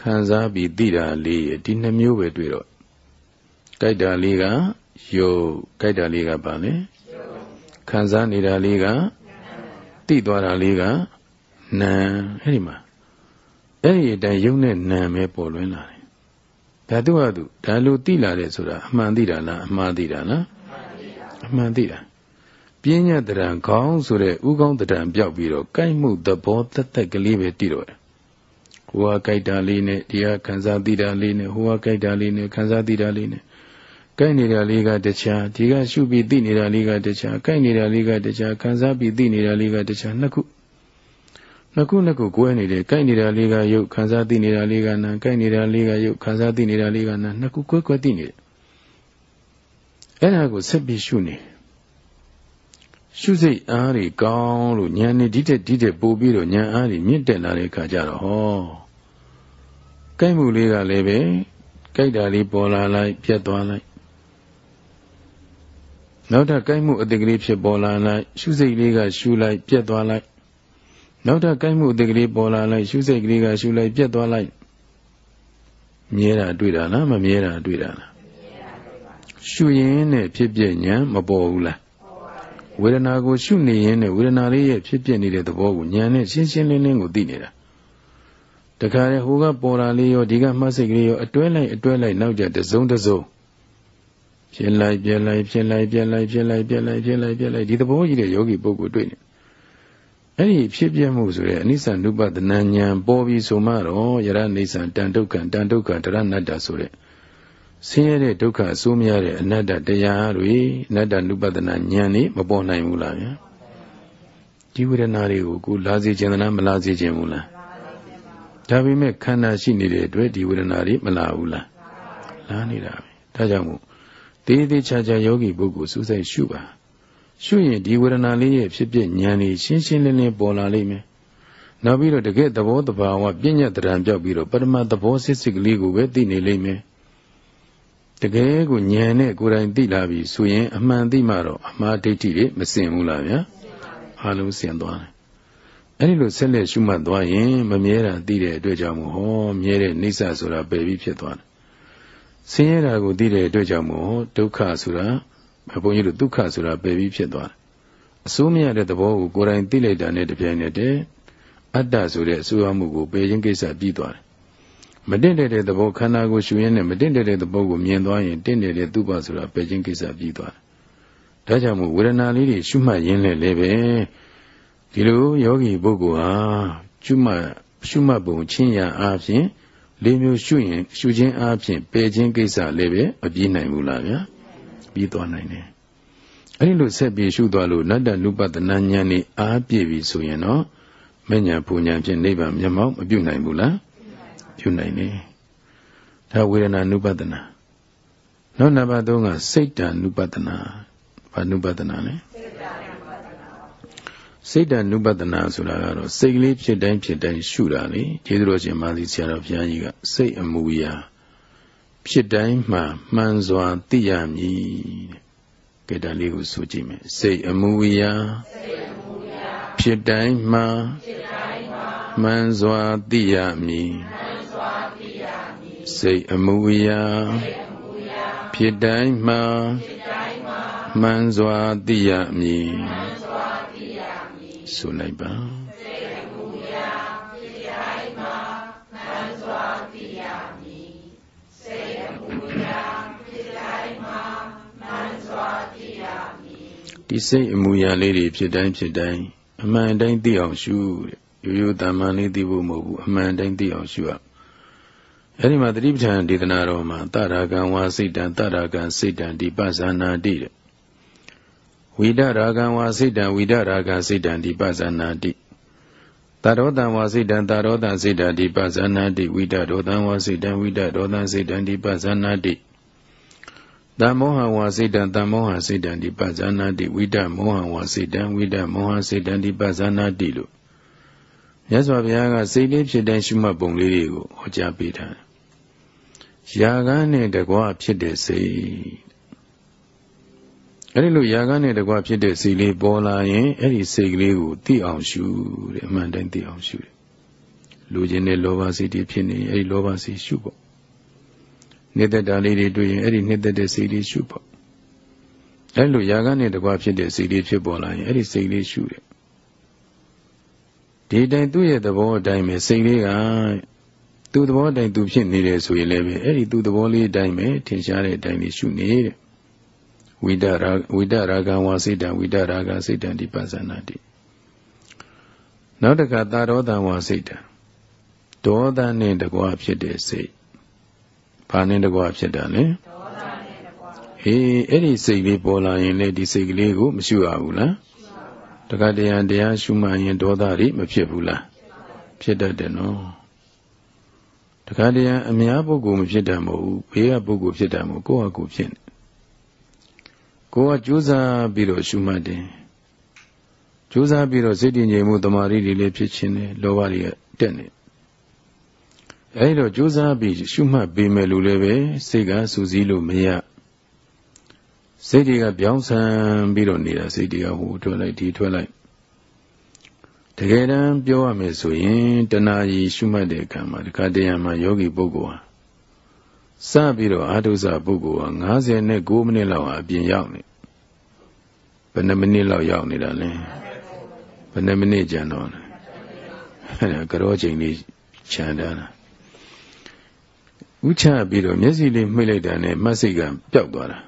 ခံစားပြီးသိတာလေးရဲ့ဒီနှမျိုးပဲတွေ့တော့ကြိုက်တာလေးကယုတ်ကြိုက်တာလေးကဘာလဲခံစားနေတာလေးကတိသွားတာလေးကနာအဲ့ဒီမှာအဲ့ဒီအတိုင်းယုံနဲ့နာပဲပေါ်လွင်လာတယ်ဒါသူ့ဟာသူဒါလိုတိလာတယ်ဆိုတာအမှန်သိတာလားအမှားသိတာလားအမှန်သိတာပြင်းညတ်တရံခေါင်းဆိုတဲ့ဥကောင်းတရံပြောက်ပြီးတော့ကြိုက်မှုသဘောတက်တက်ကလေးပဲတည်တော့တယ်ဟိုကကြိုက်တာလေးနဲ့ဒီကခံစားသိတာလေးနဲ့ဟိုကကြိုက်တာလေးနဲ့ခံစားသိတာလေးနဲ့ ကြိုက်နေတာလေးကတခြားဒီကရှုပြီးသိနေတာလေးကတခြားကြိုက်နေတာလေးကတခြားခံစားပြီးသိနေတာလေးကတခြားနှစ်ခုနှစ်ခုနှစ်ခုကွဲနေတယ်ကြိုက်နေတာလေးကယုတ်ခံစားသိနေတာလေးကနာကြိုက်နေတာလေးကယုတ်ခံစားသိနေတာလေးကနာနှစ်ခုကွဲကွဲသိနေတယ်အဲ့ဒါကိုဆက်ပြီးရှုနေရှုစိတ်အားတွေကောင်းလို့ဉာဏ်နဲ့ဒီတက်ဒီတက်ပို့ပြီးတော့ဉာဏ်အားတွေမြင့်တက်လာတဲ့အခါကျတော့ဟောကြိုက်မှုလေးကလည်းပဲကြိုက်တာလေးပေါ်လာလိုက်ပြတ်သွားလိုက် နောက်ထပ်ကြိုက်မှုအတိတ်ကလေးဖြစ်ပေါ်လာလိုက်ရှုစိတ်လေးကရှုလိုက်ပြတ်သွားလိုက်နောက်ထပ်ကိုက်မှုအတိတ်ကလေးပေါ်လာလိုက်ရှုစိတ်ကလေးကရှုလိုက်ပြတ်သွားလိုက်မြဲတာတွေ့တာလားမမြဲတာတွေ့တာလားရှုရင်းနဲ့ဖြစ်ပြညာမပေါ်ဘူးလားဝေဒနာကိုရှုနေရင်းနဲ့ဝေဒနာလေးရဲ့ဖြစ်ပြနေတဲ့သဘောကိုညာနဲ့ရှင်းရှင်းလင်းလင်းကိုသိနေတာတခါလေဟိုကပေါ်လာလေးရောဒီကမှတ်စိတ်ကလေးရောအတွဲလိုက်အတွဲလိုက်နောက်ကျတစုံတစုံ ဖြစ်လိုက်ပြက်လိုက်ဖြစ်လိုက်ပြက်လိုက်ဖြစ်လိုက်ပြက်လိုက်ဖြစ်လိုက်ပြက်လိုက်ဒီသဘောကြီးတဲ့ယောဂီပုဂ္ဂိုလ်တွေ့နေအဲ့ဒီဖြစ်ပြမှုဆိုတဲ့အနိစ္စနုပဒနာဉာဏ်ပေါ်ပြီးဆိုမှတော့ယရနေဆံတန်ဒုက္ခတန်ဒုက္ခတရဏတ္တဆိုတဲ့ဆင်းရဲတဲ့ဒုက္ခအဆိုးမရတဲ့အနတ္တတရားတွေအနတ္တနုပဒနာဉာဏ်นี่မပေါ်နိုင်ဘူးလားဗျာဒီဝေဒနာတွေကိုကိုလာစေခြင်းလားမလာစေခြင်းဘူးလားဒါပေမဲ့ခန္ဓာရှိနေတဲ့အတွက်ဒီဝေဒနာတွေမလာဘူးလားလာနေတာပဲဒါကြောင့်မို့ တေးသေးချာချာယောဂီပုဂ္ဂိုလ်စူးစိုက်ရှုပါရှုရင်ဒီဝေဒနာလေးရဲ့ဖြစ်ဖြစ်ဉာဏ်လေးရှင်းရှင်းလင်းလင်းပေါ်လာလိမ့်မယ်။နောက်ပြီးတော့တကယ်သဘောတဘာဝပြဉ္ညာတရံပြောက်ပြီးတော့ပရမသဘောစစ်စစ်ကလေးကိုပဲသိနေလိမ့်မယ်။တကယ်ကိုဉာဏ်နဲ့ကိုယ်တိုင်သိလာပြီဆိုရင်အမှန်သိမှတော့အမှားဒိဋ္ဌိတွေမစင်ဘူးလားဗျာ။အားလုံးစင်သွားတယ်။အဲဒီလိုဆက်လက်ရှုမှတ်သွားရင်မမြဲတာသိတဲ့အတွက်ကြောင့်မို့ဟောမြဲတဲ့နိစ္စဆိုတာပယ်ပြီးဖြစ်သွားတယ်။ ဆင်းရဲတာကိုသိတဲ့အတွက်ကြောင့်မို့ဒုက္ခဆိုတာဘုန်းကြီးတို့ဒုက္ခဆိုတာပယ်ပြီးဖြစ်သွားတယ်အစိုးမရတဲ့သဘောကိုကိုယ်တိုင်သိလိုက်တာနဲ့တပြိုင်နက်တည်းအတ္တဆိုတဲ့အစိုးရမှုကိုပယ်ခြင်းကိစ္စပြီးသွားတယ်မတင့်တဲ့သဘောခန္ဓာကိုရှုရင်းနဲ့မတင့်တဲ့သဘောကိုမြင်သွားရင်တင့်တဲ့သူ့ပါဆိုတာပယ်ခြင်းကိစ္စပြီးသွားတယ်ဒါကြောင့်မို့ဝေဒနာလေးတွေရှုမှတ်ရင်းနဲ့လည်းပဲဒီလိုယောဂီပုဂ္ဂိုလ်ဟာရှုမှတ်ရှုမှတ်ပုံချင်းရာအားဖြင့် လေးမျိုးရှုရင်ရှုခြင်းအားဖြင့်ပယ်ခြင်းကိစ္စလည်းပဲမပြီးနိုင်ဘူးလားဗျာပြီးသွားနိုင်တယ်အဲဒီလိုဆက်ပြီးရှုသွားလို့နတ္တနုပတနာဉာဏ်นี่အားပြည့်ပြီဆိုရင်တော့မဉ္ဇဉ်ပူဉ္ဇဉ်ဖြင့်နိဗ္ဗာန်မျက်မှောက်မပြုတ်နိုင်ဘူးလားပြုတ်နိုင်တယ်ဒါဝေဒနာနုပတနာနောက်နံပါတ်3ကစိတ်တ ानु ပတနာဘာနုပတနာလဲ စိတ်တ ानु ပတနာဆိုတာကတော့စိတ်ကလေးဖြစ်တိုင်းဖြစ်တိုင်းရှုတာလေကျေးဇူးတော်ရှင်မာသီဆရာတော်ဘုရားကြီးကစိတ်အမူအရာဖြစ်တိုင်းမှမှန်စွာသိရမည်တဲ့ကဲဒါလေးကိုဆိုကြည့်မယ်စိတ်အမူအရာဖြစ်တိုင်းမှမှန်စွာသိရမည်စိတ်အမူအရာဖြစ်တိုင်းမှမှန်စွာသိရမည် ဆိုလိုက်ပါဒီစိတ်အမူအရာလေးတွေဖြစ်တိုင်းဖြစ်တိုင်းအမှန်တိုင်းသိအောင်ရှုတဲ့ရိုးရိုးတမန်လေးသိဖို့မဟုတ်ဘူးအမှန်တိုင်းသိအောင်ရှုရအဲ့ဒီမှာတတိပဋ္ဌာန်ဒေသနာတော်မှာတရာကံဝါစိတ်တံတရာကံစိတ်တံဒီပဇာနာတိတဲ့ ဝိဒရာဂံဝါစိတ်တံဝိဒရာဂံစိတ်တံဒီပဇာနာတိတရောတံဝါစိတ်တံတရောတံစိတ်တံဒီပဇာနာတိဝိဒရောတံဝါစိတ်တံဝိဒရောတံစိတ်တံဒီပဇာနာတိတမောဟဝါစိတ်တံတမောဟစိတ်တံဒီပဇာနာတိဝိဒမောဟဝါစိတ်တံဝိဒမောဟစိတ်တံဒီပဇာနာတိလို့မြတ်စွာဘုရားကစိတ်လေးဖြစ်တဲ့ရှုမှတ်ပုံလေးတွေကိုဟောကြားပေးထားတယ်။ယာကနဲ့တကွာဖြစ်တဲ့စိတ် အဲ့ဒီလိုယာကနဲ့တကွာဖြစ်တဲ့စိတ်လေးပေါ်လာရင်အဲ့ဒီစိတ်ကလေးကိုသိအောင်ရှုတဲ့အမှန်တိုင်းသိအောင်ရှုတယ်။လူချင်းတဲ့လောဘစိတ်တွေဖြစ်နေအဲ့ဒီလောဘစိတ်ရှုပေါ့နှစ်သက်တာလေးတွေတွေ့ရင်အဲ့ဒီနှစ်သက်တဲ့စိတ်လေးရှုပေါ့အဲ့လိုຢာကနဲ့တကွာဖြစ်တဲ့စိတ်လေးဖြစ်ပေါ်လာရင်အဲ့ဒီစိတ်လေးရှုတယ်ဒီတိုင်းသူ့ရဲ့သဘောအတိုင်းပဲစိတ်လေးကသူ့သဘောအတိုင်းသူဖြစ်နေတယ်ဆိုရင်လည်းပဲအဲ့ဒီသူ့သဘောလေးအတိုင်းပဲထင်ရှားတဲ့အတိုင်းလေးရှုနေတဲ့ ဝိဒရာဝိဒရာဂံဝါစိတံဝိဒရာဂစိတံဒီပဇာနာတိနောက်တခါသာရောတံဝါစိတံဒေါသနဲ့တကွာဖြစ်တဲ့စိတ်ဘာနဲ့တကွာဖြစ်တာလဲအေးအဲ့ဒီစိတ်လေးပေါ်လာရင်လေဒီစိတ်ကလေးကိုမရှုရဘူးလားတခါတရံတရားရှုမှရင်ဒေါသတွေမဖြစ်ဘူးလားဖြစ်တတ်တယ်နော်တခါတရံအများပုဂ္ဂိုလ်မဖြစ်တတ်မဟုတ်ဘူးဘေးကပုဂ္ဂိုလ်ဖြစ်တတ်မဟုတ်ကိုယ့်ဟာကိုယ်ဖြစ်နေ ကိုယ်ကကြိုးစားပြီးတော့ရှုမှတ်တယ်ကြိုးစားပြီးတော့စိတ်တည်ငြိမ်မှုတမာရီတွေလည်းဖြစ်ခြင်းတယ်လောဘတွေကတက်နေအဲဒီတော့ကြိုးစားပြီးရှုမှတ်ပေးမယ်လို့လည်းပဲစိတ်ကစူးစီးလို့မရစိတ်တွေကပြောင်းဆန်းပြီးတော့နေတာစိတ်တွေကဟိုထွက်လိုက်ဒီထွက်လိုက်တကယ်တမ်းပြောရမယ်ဆိုရင်တဏှာကြီးရှုမှတ်တဲ့အခါမှာတခါတရံမှာယောဂီပုဂ္ဂိုလ်ဟာ စပြီးတော့အာထုဇပုဂ္ဂိုလ်ဟာ59မိနစ်လောက်ဟာအပြင်ရောက်နေဘယ်နှမိနစ်လောက်ရောက်နေတာလဲဘယ်နှမိနစ်ကြံတော့လဲအဲ့ဒါကြောချိန်လေးခြံထားတာဥချပြီးတော့မျက်စိလေးမှိတ်လိုက်တာနဲ့မတ်စိတ်ကပျောက်သွားတာ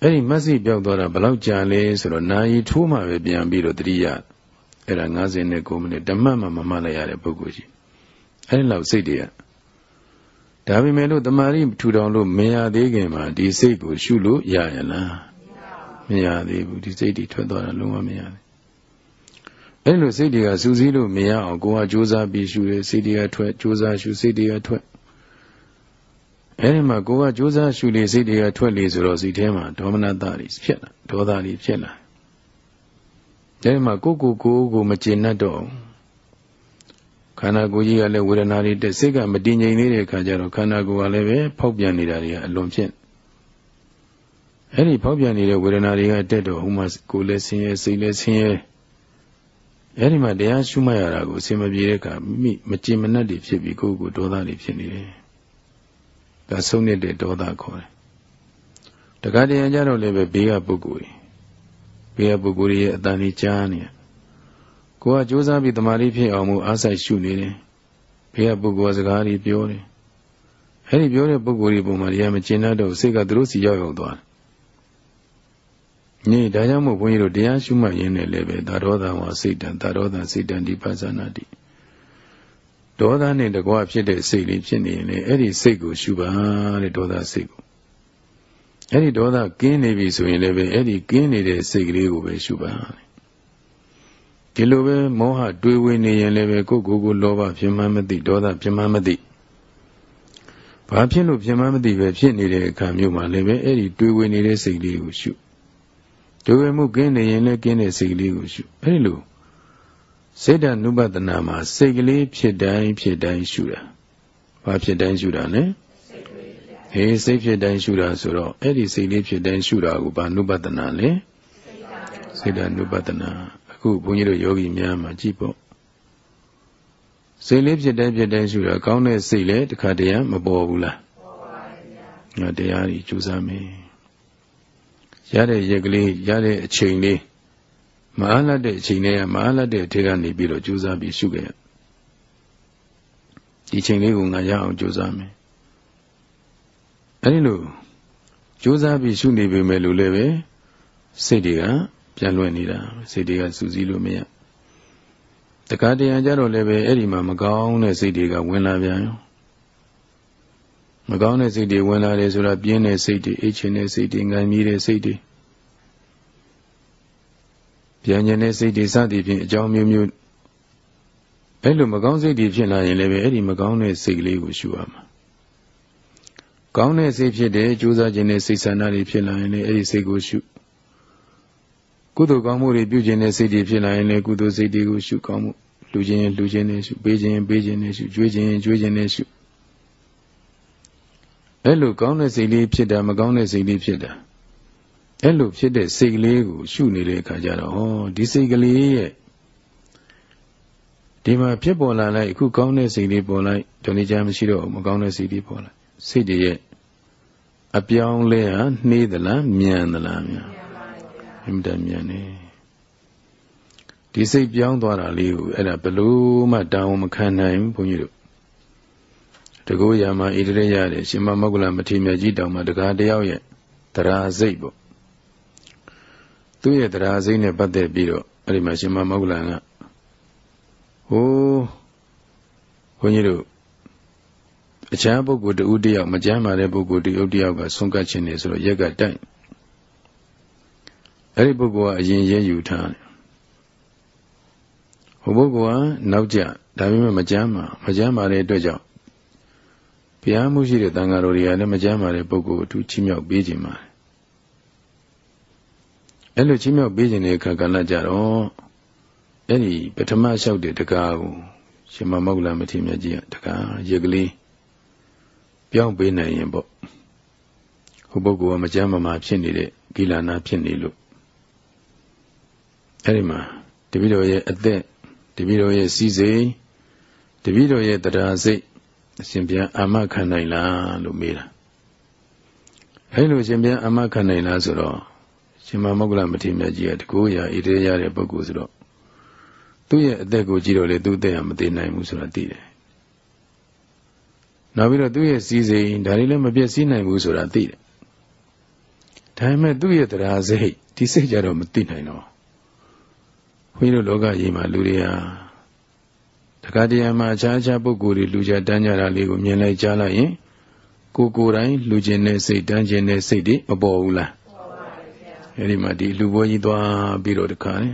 အဲ့ဒီမတ်စိတ်ပျောက်သွားတာဘယ်လောက်ကြာလဲဆိုတော့နာယီထိုးမှပဲပြန်ပြီးတော့တတိယအဲ့ဒါ59မိနစ်ဓမ္မမှမမှတ်လိုက်ရတဲ့ပုဂ္ဂိုလ်ကြီးအဲ့ဒီလောက်စိတ်တွေက ဒါပေမဲ့လို့တမာရီထူထောင်လို့မရသေးခင်မှာဒီစိတ်ကိုရှုလို့ရရလားမရသေးဘူးဒီစိတ်တွေထွက်သွားတာလုံးဝမရသေးအဲ့လိုစိတ်တွေကစူးစီးလို့မရအောင်ကိုယ်ကကြိုးစားပြီးရှုတယ်စိတ်တွေကထွက်ကြိုးစားရှုစိတ်တွေကထွက်အဲ့ဒီမှာကိုယ်ကကြိုးစားရှုလေစိတ်တွေကထွက်လေဆိုတော့စိတ်ထဲမှာဒေါမနတတွေဖြစ်လာဒေါသတွေဖြစ်လာအဲ့ဒီမှာကိုကိုကိုကိုမကျေနပ်တော့ ခန္ဓာကိုယ်ကြီးကလည်းဝေဒနာတွေတက်စိတ်ကမတည်ငြိမ်သေးတဲ့အခါကျတော့ခန္ဓာကိုယ်ကလည်းပဲဖောက်ပြန်နေတာတွေကအလွန်ဖြစ်အဲ့ဒီဖောက်ပြန်နေတဲ့ဝေဒနာတွေကတက်တော့ဟိုမှာကိုယ်လည်းဆင်းရဲစိတ်လည်းဆင်းရဲအဲ့ဒီမှာတရားရှုမှတ်ရတာကိုအစင်မပြေတဲ့အခါမိမကြင်မနှက်တွေဖြစ်ပြီးကိုယ်ကိုဒေါသတွေဖြစ်နေတယ်ဒါဆုံးနေတဲ့ဒေါသခေါ်တယ်တခါတရံကြတော့လည်းပဲဘေးကပုဂ္ဂိုလ်ဘေးကပုဂ္ဂိုလ်ရဲ့အတန်ကြီးကြားနေ ကိုကစူးစမ်းပြီးတမာတိဖြစ်အောင်မို့အားဆိုင်ရှုနေတယ်ဘေးကပုဂ္ဂိုလ်ကစကားတွေပြောတယ်အဲ့ဒီပြောတဲ့ပုဂ္ဂိုလ်ဒီပုံမှာတရားမကျင်တတ်တော့စိတ်ကသူတို့စီရောက်ရောက်သွားတယ်။นี่ဒါကြောင့်မို့ဘုန်းကြီးတို့တရားရှုမှတ်ရင်းနဲ့လည်းပဲသာရောသံဝါစိတ်တံသာရောသံစိတ်တံဒီပဇာနာတိဒေါသနဲ့တကွာဖြစ်တဲ့စိတ်လေးဖြစ်နေရင်လေအဲ့ဒီစိတ်ကိုရှုပါတဲ့ဒေါသစိတ်ကိုအဲ့ဒီဒေါသကင်းနေပြီဆိုရင်လည်းပဲအဲ့ဒီကင်းနေတဲ့စိတ်ကလေးကိုပဲရှုပါ ဒီလိုပဲမောဟတွေးဝေနေရင်လည်းပဲကိုယ့်ကိုယ်ကိုလောဘဖြစ်မှန်းမသိဒေါသဖြစ်မှန်းမသိဘာဖြစ်လို့ဖြစ်မှန်းမသိပဲဖြစ်နေတဲ့အခါမျိုးမှာလည်းပဲအဲ့ဒီတွေးဝေနေတဲ့စိတ်လေးကိုရှုတွေးဝေမှုကင်းနေရင်လည်းကင်းတဲ့စိတ်လေးကိုရှုအဲ့ဒီလိုစေတနုပဒနာမှာစိတ်ကလေးဖြစ်တိုင်းဖြစ်တိုင်းရှုတာဘာဖြစ်တိုင်းရှုတာလဲဟေးစိတ်ဖြစ်တိုင်းရှုတာဆိုတော့အဲ့ဒီစိတ်လေးဖြစ်တိုင်းရှုတာကိုဘာနုပဒနာလဲစေတနုပဒနာ အခုဘုန်းကြီးတို့ယောဂီများမှာကြည့်ပေါ့စိတ်လေးဖြစ်တိုင်းဖြစ်တိုင်းရှုတာကောင်းတဲ့စိတ်လည်းတခါတည်းမပေါ်ဘူးလားပေါ်ပါဗျာငါတရားကြီးကြိုးစားမယ်ရတဲ့ရက်ကလေးရတဲ့အချိန်လေးမအားလတ်တဲ့အချိန်လေးကမအားလတ်တဲ့အထေကနေပြီးတော့ကြိုးစားပြီးရှုခဲ့ရဒီချိန်လေးကိုငါရအောင်ကြိုးစားမယ်အဲဒီလိုကြိုးစားပြီးရှုနေပေမဲ့လို့လည်းပဲစိတ်တွေက ပြန်လွင့်နေတာစိတ်တွေကစူးစီးလို့မရတခါတရံကြတော့လည်းပဲအဲ့ဒီမှာမကောင်းတဲ့စိတ်တွေကဝင်လာပြန်ရောမကောင်းတဲ့စိတ်တွေဝင်လာတယ်ဆိုတာပြင်းတဲ့စိတ်တွေအိတ်ချင်တဲ့စိတ်တွေငံမြည်တဲ့စိတ်တွေပြန်ကျင်တဲ့စိတ်တွေစသည်ဖြင့်အကြောင်းမျိုးမျိုးအဲ့လိုမကောင်းစိတ်တွေဖြစ်လာရင်လည်းပဲအဲ့ဒီမကောင်းတဲ့စိတ်ကလေးကိုရှုရမှာကောင်းတဲ့စိတ်ဖြစ်တယ်ကြိုးစားခြင်းနဲ့စိတ်ဆန္ဒတွေဖြစ်လာရင်လည်းအဲ့ဒီစိတ်ကိုရှု ကုသိုလ်ကောင်းမှုတွေပြုခြင်းနဲ့စိတ်တွေဖြစ်လာရင်လည်းကုသိုလ်စိတ်တွေကိုရှုကောင်းမှုလူခြင်းရင်လူခြင်းနဲ့ရှုပေးခြင်းရင်ပေးခြင်းနဲ့ရှုကြွေးခြင်းရင်ကြွေးခြင်းနဲ့ရှုအဲ့လိုကောင်းတဲ့စိတ်လေးဖြစ်တာမကောင်းတဲ့စိတ်လေးဖြစ်တာအဲ့လိုဖြစ်တဲ့စိတ်ကလေးကိုရှုနေတဲ့အခါကျတော့ဩဒီစိတ်ကလေးရဲ့ဒီမှာဖြစ်ပေါ်လာလိုက်အခုကောင်းတဲ့စိတ်လေးပေါ်လိုက်ဒုနေချာမရှိတော့မကောင်းတဲ့စိတ်လေးပေါ်လိုက်စိတ်တွေရဲ့အပြောင်းလဲဟာနှေးသလားမြန်သလားမြန် အင်တန်မြန်နေဒီစိတ်ပြောင်းသွားတာလေးကိုအဲ့ဒါဘလို့မှတောင်းမခံနိုင်ဘူးဘုန်းကြီးတို့တကောရာမှာဣတရေရတယ်ရှင်မမောဂလမထေရမြတ်ကြီးတောင်မှတကားတယောက်ရဲ့တရားစိတ်ပေါ့သူ့ရဲ့တရားစိတ်နဲ့ပတ်သက်ပြီးတော့အဲ့ဒီမှာရှင်မမောဂလကဟိုးဘုန်းကြီးတို့အခြားပုဂ္ဂိုလ်တဦးတယောက်မကြမ်းပါတဲ့ပုဂ္ဂိုလ်တယောက်တယောက်ကဆုံးကတ်ခြင်းနေဆိုတော့ရက်ကတိုက် အဲ့ဒီပုဂ္ဂိုလ်ကအရင်ရဲယူထားတယ်ဟိုပုဂ္ဂိုလ်ကနောက်ကျဒါပေမဲ့မကြမ်းပါမကြမ်းပါတဲ့အတွက်ကြောင့်ဘုရားမှုရှိတဲ့တန်ဃာတော်တွေကလည်းမကြမ်းပါတဲ့ပုဂ္ဂိုလ်ကိုသူချီးမြှောက်ပေးခြင်းပါတယ်အဲ့လိုချီးမြှောက်ပေးခြင်းတဲ့အခါကလည်းကြတော့အဲ့ဒီပထမလျှောက်တဲ့တကားကိုရှင်မမောဂလမထေရမြတ်ကြီးကတကားရက်ကလေးပြောင်းပေးနိုင်ရင်ပေါ့ဟိုပုဂ္ဂိုလ်ကမကြမ်းမမာဖြစ်နေတဲ့ဂိလာနာဖြစ်နေလို့ အဲ့ဒီမှာတပည့်တော်ရဲ့အသက်တပည့်တော်ရဲ့စီစိတ်တပည့်တော်ရဲ့တရားစိတ်အရှင်ဘုရားအာမခံနိုင်လားလို့မေးတာအဲ့လိုရှင်ဘုရားအာမခံနိုင်လားဆိုတော့ရှင်မမောဂလမထေရမြတ်ကြီးကတကူရာဣတိရတဲ့ပုဂ္ဂိုလ်ဆိုတော့သူ့ရဲ့အသက်ကိုကြည့်တော့လေသူ့အသက်ဟာမသေးနိုင်ဘူးဆိုတာသိတယ်နောက်ပြီးတော့သူ့ရဲ့စီစိန်ဒါတွေလည်းမပြည့်စည်နိုင်ဘူးဆိုတာသိတယ်ဒါပေမဲ့သူ့ရဲ့တရားစိတ်ဒီစိတ်ကြတော့မသိနိုင်တော့ ဘုန်းကြီးတို့လောကကြီးမှာလူတွေဟာတခါတရံမှာအခြားအခြားပုဂ္ဂိုလ်တွေလူကြတန်းကြတာလေးကိုမြင်လိုက်ကြားလိုက်ရင်ကိုကိုယ်တိုင်လူကျင်တဲ့စိတ်တန်းကျင်တဲ့စိတ်တွေမပေါ်ဘူးလားပေါ်ပါပါဗျာအဲဒီမှာဒီလူပွဲကြီးသွားပြီးတော့တခါလေ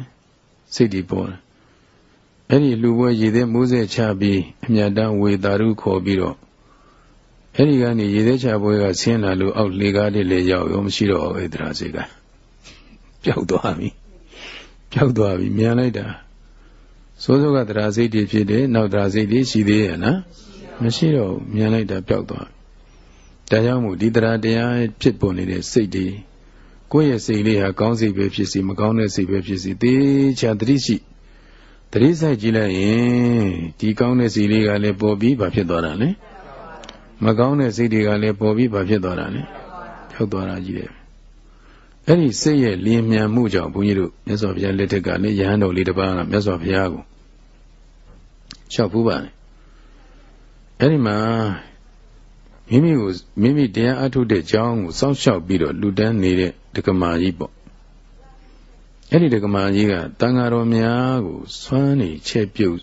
စိတ်တွေပေါ်တယ်အဲ့ဒီလူပွဲရည်သေးမိုးစဲချပြီးအမြတ်တမ်းဝေတာရုခေါ်ပြီးတော့အဲ့ဒီကနေရည်သေးချပွဲကဆင်းလာလို့အောက်လေကားလေးလေရောက်ရောမရှိတော့ဘူးအဲ့ဒါစိတ်ကပျောက်သွားပြီ ပျောက်သွားပြီမြန်လိုက်တာစိုးစိုးကတရားစိတ်တွေဖြစ်တယ်နောက်တရားစိတ်တွေရှိသေးရဲ့နော်မရှိတော့ဘူးမြန်လိုက်တာပျောက်သွားဒါကြောင့်မို့ဒီတရားတရားဖြစ်ပေါ်နေတဲ့စိတ်တွေကိုယ့်ရဲ့စိတ်လေးဟာကောင်းစိတ်ပဲဖြစ်စီမကောင်းတဲ့စိတ်ပဲဖြစ်စီသေချာတတိရှိတတိဆိုင်ကြည့်လိုက်ရင်ဒီကောင်းတဲ့စိတ်လေးကလည်းပေါ်ပြီးဘာဖြစ်သွားတာလဲမကောင်းတဲ့စိတ်တွေကလည်းပေါ်ပြီးဘာဖြစ်သွားတာလဲဖြောက်သွားတာကြီးတယ် အဲ့ဒီစိတ်ရဲ့လျင်မြန်မှုကြောင့်ဘုန်းကြီးတို့မြတ်စွာဘုရားလက်ထက်ကလည်းယဟန်တော်လေးတစ်ပါးကမြတ်စွာဘုရားကိုလျှောက်ဖူးပါတယ်အဲ့ဒီမှာမိမိကိုမိမိတရားအထုတ်တဲ့အကြောင်းကိုစောင့်ရှောက်ပြီးတော့လူတန်းနေတဲ့ဒကမာကြီးပေါ့အဲ့ဒီဒကမာကြီးကတန်ဃာတော်များကိုစွမ်းနေချက်ပြုတ်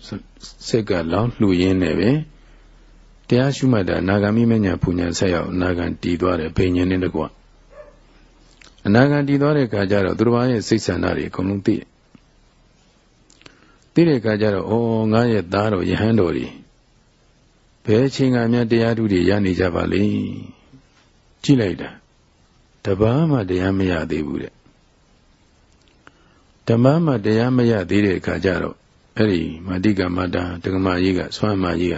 စက်ကလောင်းလှူရင်းနေပဲတရားရှုမှတ်တာနာဂမိမညာပူညာဆက်ရောက်အနာဂံတည်သွားတယ်ဘိညာဉ်နဲ့တကွ အနာဂံတည်သွားတဲ့အခါကျတော့သူတော်ဘာရဲ့စိတ်ဆန္ဒတွေအကုန်လုံးသိတယ်သိတဲ့အခါကျတော့ဩငါရဲ့သားတော်ယဟန်တော်တွေဘယ်ချိန်ကများတရားဓုတွေရနေကြပါလိမ့်ကြည့်လိုက်တာတပားမှတရားမရသေးဘူးတဲ့ဓမ္မမှတရားမရသေးတဲ့အခါကျတော့အဲ့ဒီမာတိကမတာဒကမကြီးကဆွမ်းမကြီးက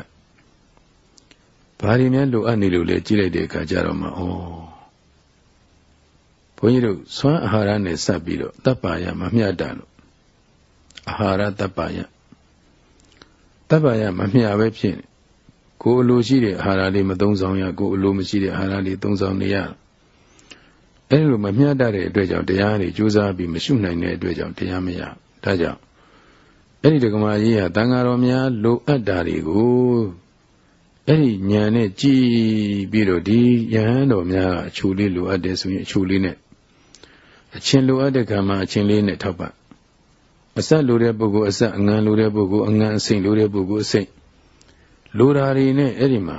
ဘာတွေများလိုအပ်နေလို့လဲကြည့်လိုက်တဲ့အခါကျတော့မှဩ ဘုန်းကြီးတို့ဆွမ်းအာဟာရနဲ့စပ်ပြီးတော့တပ်ပါရမမျှတာလို့အာဟာရတပ်ပါရတပ်ပါရမမျှပဲဖြစ်ကိုယ်အလိုရှိတဲ့အာဟာရလေးမသုံးဆောင်ရကိုယ်အလိုမရှိတဲ့အာဟာရလေးသုံးဆောင်နေရအဲ့လိုမမျှတတဲ့အတွက်ကြောင့်တရားတွေကြိုးစားပြီးမရှုနိုင်တဲ့အတွက်ကြောင့်တရားမရဒါကြောင့်အဲ့ဒီဒကမာကြီးဟာတန်ဃာတော်များလိုအပ်တာတွေကိုအဲ့ဒီညာနဲ့ကြည်ပြီးတော့ဒီယဟန်တော်များကအချိုလေးလိုအပ်တယ်ဆိုရင်အချိုလေးနဲ့ အချင်းလိုအပ်တဲ့ကံမှာအချင်းလေးနဲ့ထောက်ပံ့အဆက်လိုတဲ့ပုဂ္ဂိုလ်အဆက်အငံလိုတဲ့ပုဂ္ဂိုလ်အငံအစိမ့်လိုတဲ့ပုဂ္ဂိုလ်အစိမ့်လိုတာတွေနဲ့အဲ့ဒီမှာ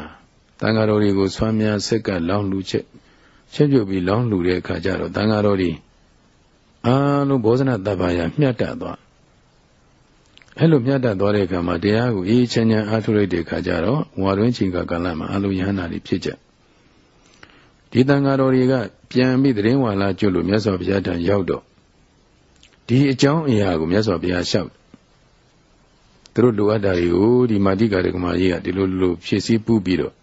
တန်ဃာတော်တွေကိုဆွမ်းများဆက်ကလောင်းလူချက်ချက်ပြုတ်ပြီးလောင်းလူတဲ့အခါကျတော့တန်ဃာတော်တွေအားလုံးဘောဇနတပ္ပါယမျှတသွားအဲ့လိုမြတ်တတ်သွားတဲ့အခါမှာတရားကိုအေးချမ်းချမ်းအားထုတ်လိုက်တဲ့အခါကျတော့ဝါတွင်းချိန်ကကာလမှာအလိုယဟနာတွေဖြစ်ကြ ဒီတန်ဃာတော်တွေကပြန်ပြီးသတင်းဝါလာကျွလို့မြတ်စွာဘုရားထံရောက်တော့ဒီအကြောင်းအရာကိုမြတ်စွာဘုရားလျှောက်သူတို့လိုအပ်တာတွေကိုဒီမာတိကာရကမာကြီးကဒီလိုလိုဖြည့်ဆည်းပူးပြီးတော့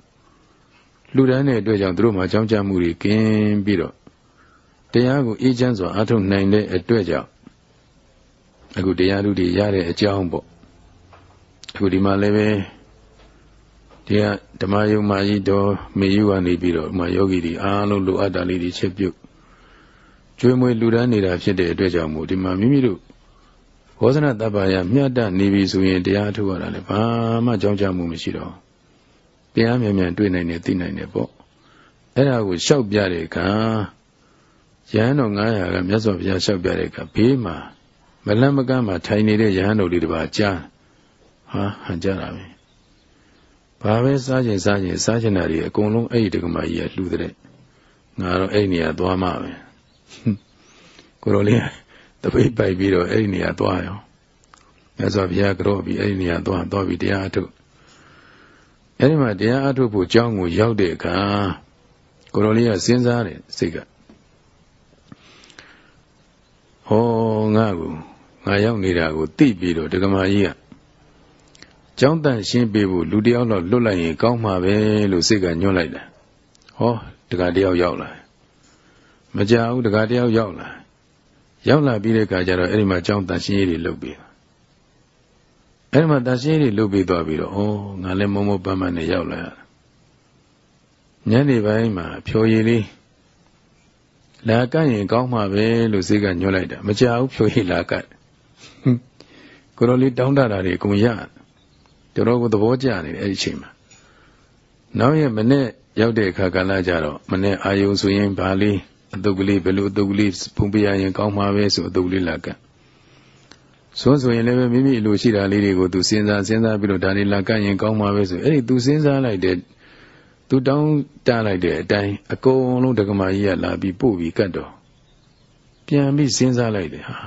လူတန်းတဲ့အတွက်ကြောင့်သူတို့မှာကြောင်းကြမှုတွေကင်းပြီးတော့တရားကိုအေးချမ်းစွာအားထုတ်နိုင်တဲ့အတွက်ကြောင့်အခုတရားဓုတွေရတဲ့အကြောင်းပေါ့အခုဒီမှာလည်းပဲ ဒီကဓမ္မယုံမာကြီးတော်မေယူကနေပြီးတော့ဥမာယောဂီတွေအားလုံးလိုအပ်တာလေးတွေချက်ပြုတ်ကျွေးမွေးလူဒန်းနေတာဖြစ်တဲ့အတွက်ကြောင့်မို့ဒီမှာမိမိတို့ဘောဇနတပ္ပယမြတ်တနေပြီဆိုရင်တရားထုတ်ရတာလည်းဘာမှကြောင်းကြမှုမရှိတော့တရားမြန်မြန်တွေ့နိုင်တယ်သိနိုင်တယ်ပေါ့အဲ့ဒါကိုလျှောက်ပြတဲ့အခါရဟန်းတော်900ကမြတ်စွာဘုရားလျှောက်ပြတဲ့အခါဘေးမှာမလန့်မကမ်းမှာထိုင်နေတဲ့ရဟန်းတော်လေးတစ်ပါးကြားဟာဟန်ကြတာပဲ ဘာပဲစားခြင်းစားခြင်းစားခြင်းတာတွေအကုန်လုံးအဲ့ဒီတက္ကမကြီးကလှူတဲ့ငါတော့အဲ့ဒီနေရာသွားမှာပဲကိုလိုလေးတပိတ်ပိုက်ပြီးတော့အဲ့ဒီနေရာသွားရောမြတ်စွာဘုရားကြောပြီးအဲ့ဒီနေရာသွားသွားပြီးတရားအထုတ်အဲ့ဒီမှာတရားအထုတ်ဖို့ကြောင်းကိုရောက်တဲ့အခါကိုလိုလေးကစဉ်းစားတယ်စိတ်ကဟောငါ့ကိုငါရောက်နေတာကိုသိပြီးတော့ဒကမာကြီးက ကျောင်းတန်ရှင်းပေးဖို့လူတယောက်တော့လွတ်လိုက်ရင်ကောင်းမှာပဲလို့စိတ်ကညွှန်းလိုက်တာဟောတကတယောက်ရောက်လာမကြဘူးတကတယောက်ရောက်လာရောက်လာပြီးတဲ့အခါကျတော့အဲ့ဒီမှာကျောင်းတန်ရှင်းရေးတွေလုပ်ပြီးအဲ့ဒီမှာတန်ရှင်းရေးတွေလုပ်ပြီးသွားပြီးတော့ဩငါလည်းမုံမပန်းပန်းနဲ့ရောက်လာညနေပိုင်းမှာဖြော်ရည်လေးလာကန့်ရင်ကောင်းမှာပဲလို့စိတ်ကညွှန်းလိုက်တာမကြဘူးဖြိုရည်လာကန့်ကိုလိုလေးတောင်းတတာတွေအကုန်ရတော် တော်ကိုသဘောကျနေတယ်အဲ့ဒီချိန်မှာနောက်ရက်မနေ့ရောက်တဲ့အခါကလည်းကြတော့မနေ့အာယုံဆိုရင်ဗာလေးအတုပ်ကလေးဘယ်လိုအတုပ်ကလေးဖုံးပြရရင်ကောင်းမှာပဲဆိုအတုပ်လေးလာကန့်ဆိုဆိုရင်လည်းမိမိလိုရှိတာလေးတွေကိုသူစဉ်းစားစဉ်းစားပြီးတော့ဒါလေးလာကန့်ရင်ကောင်းမှာပဲဆိုအဲ့ဒီသူစဉ်းစားလိုက်တဲ့သူတောင်းတလိုက်တဲ့အတိုင်းအကုန်လုံးဒကမာကြီးကလာပြီးပို့ပြီးကတ်တော့ပြန်ပြီးစဉ်းစားလိုက်တယ်ဟာ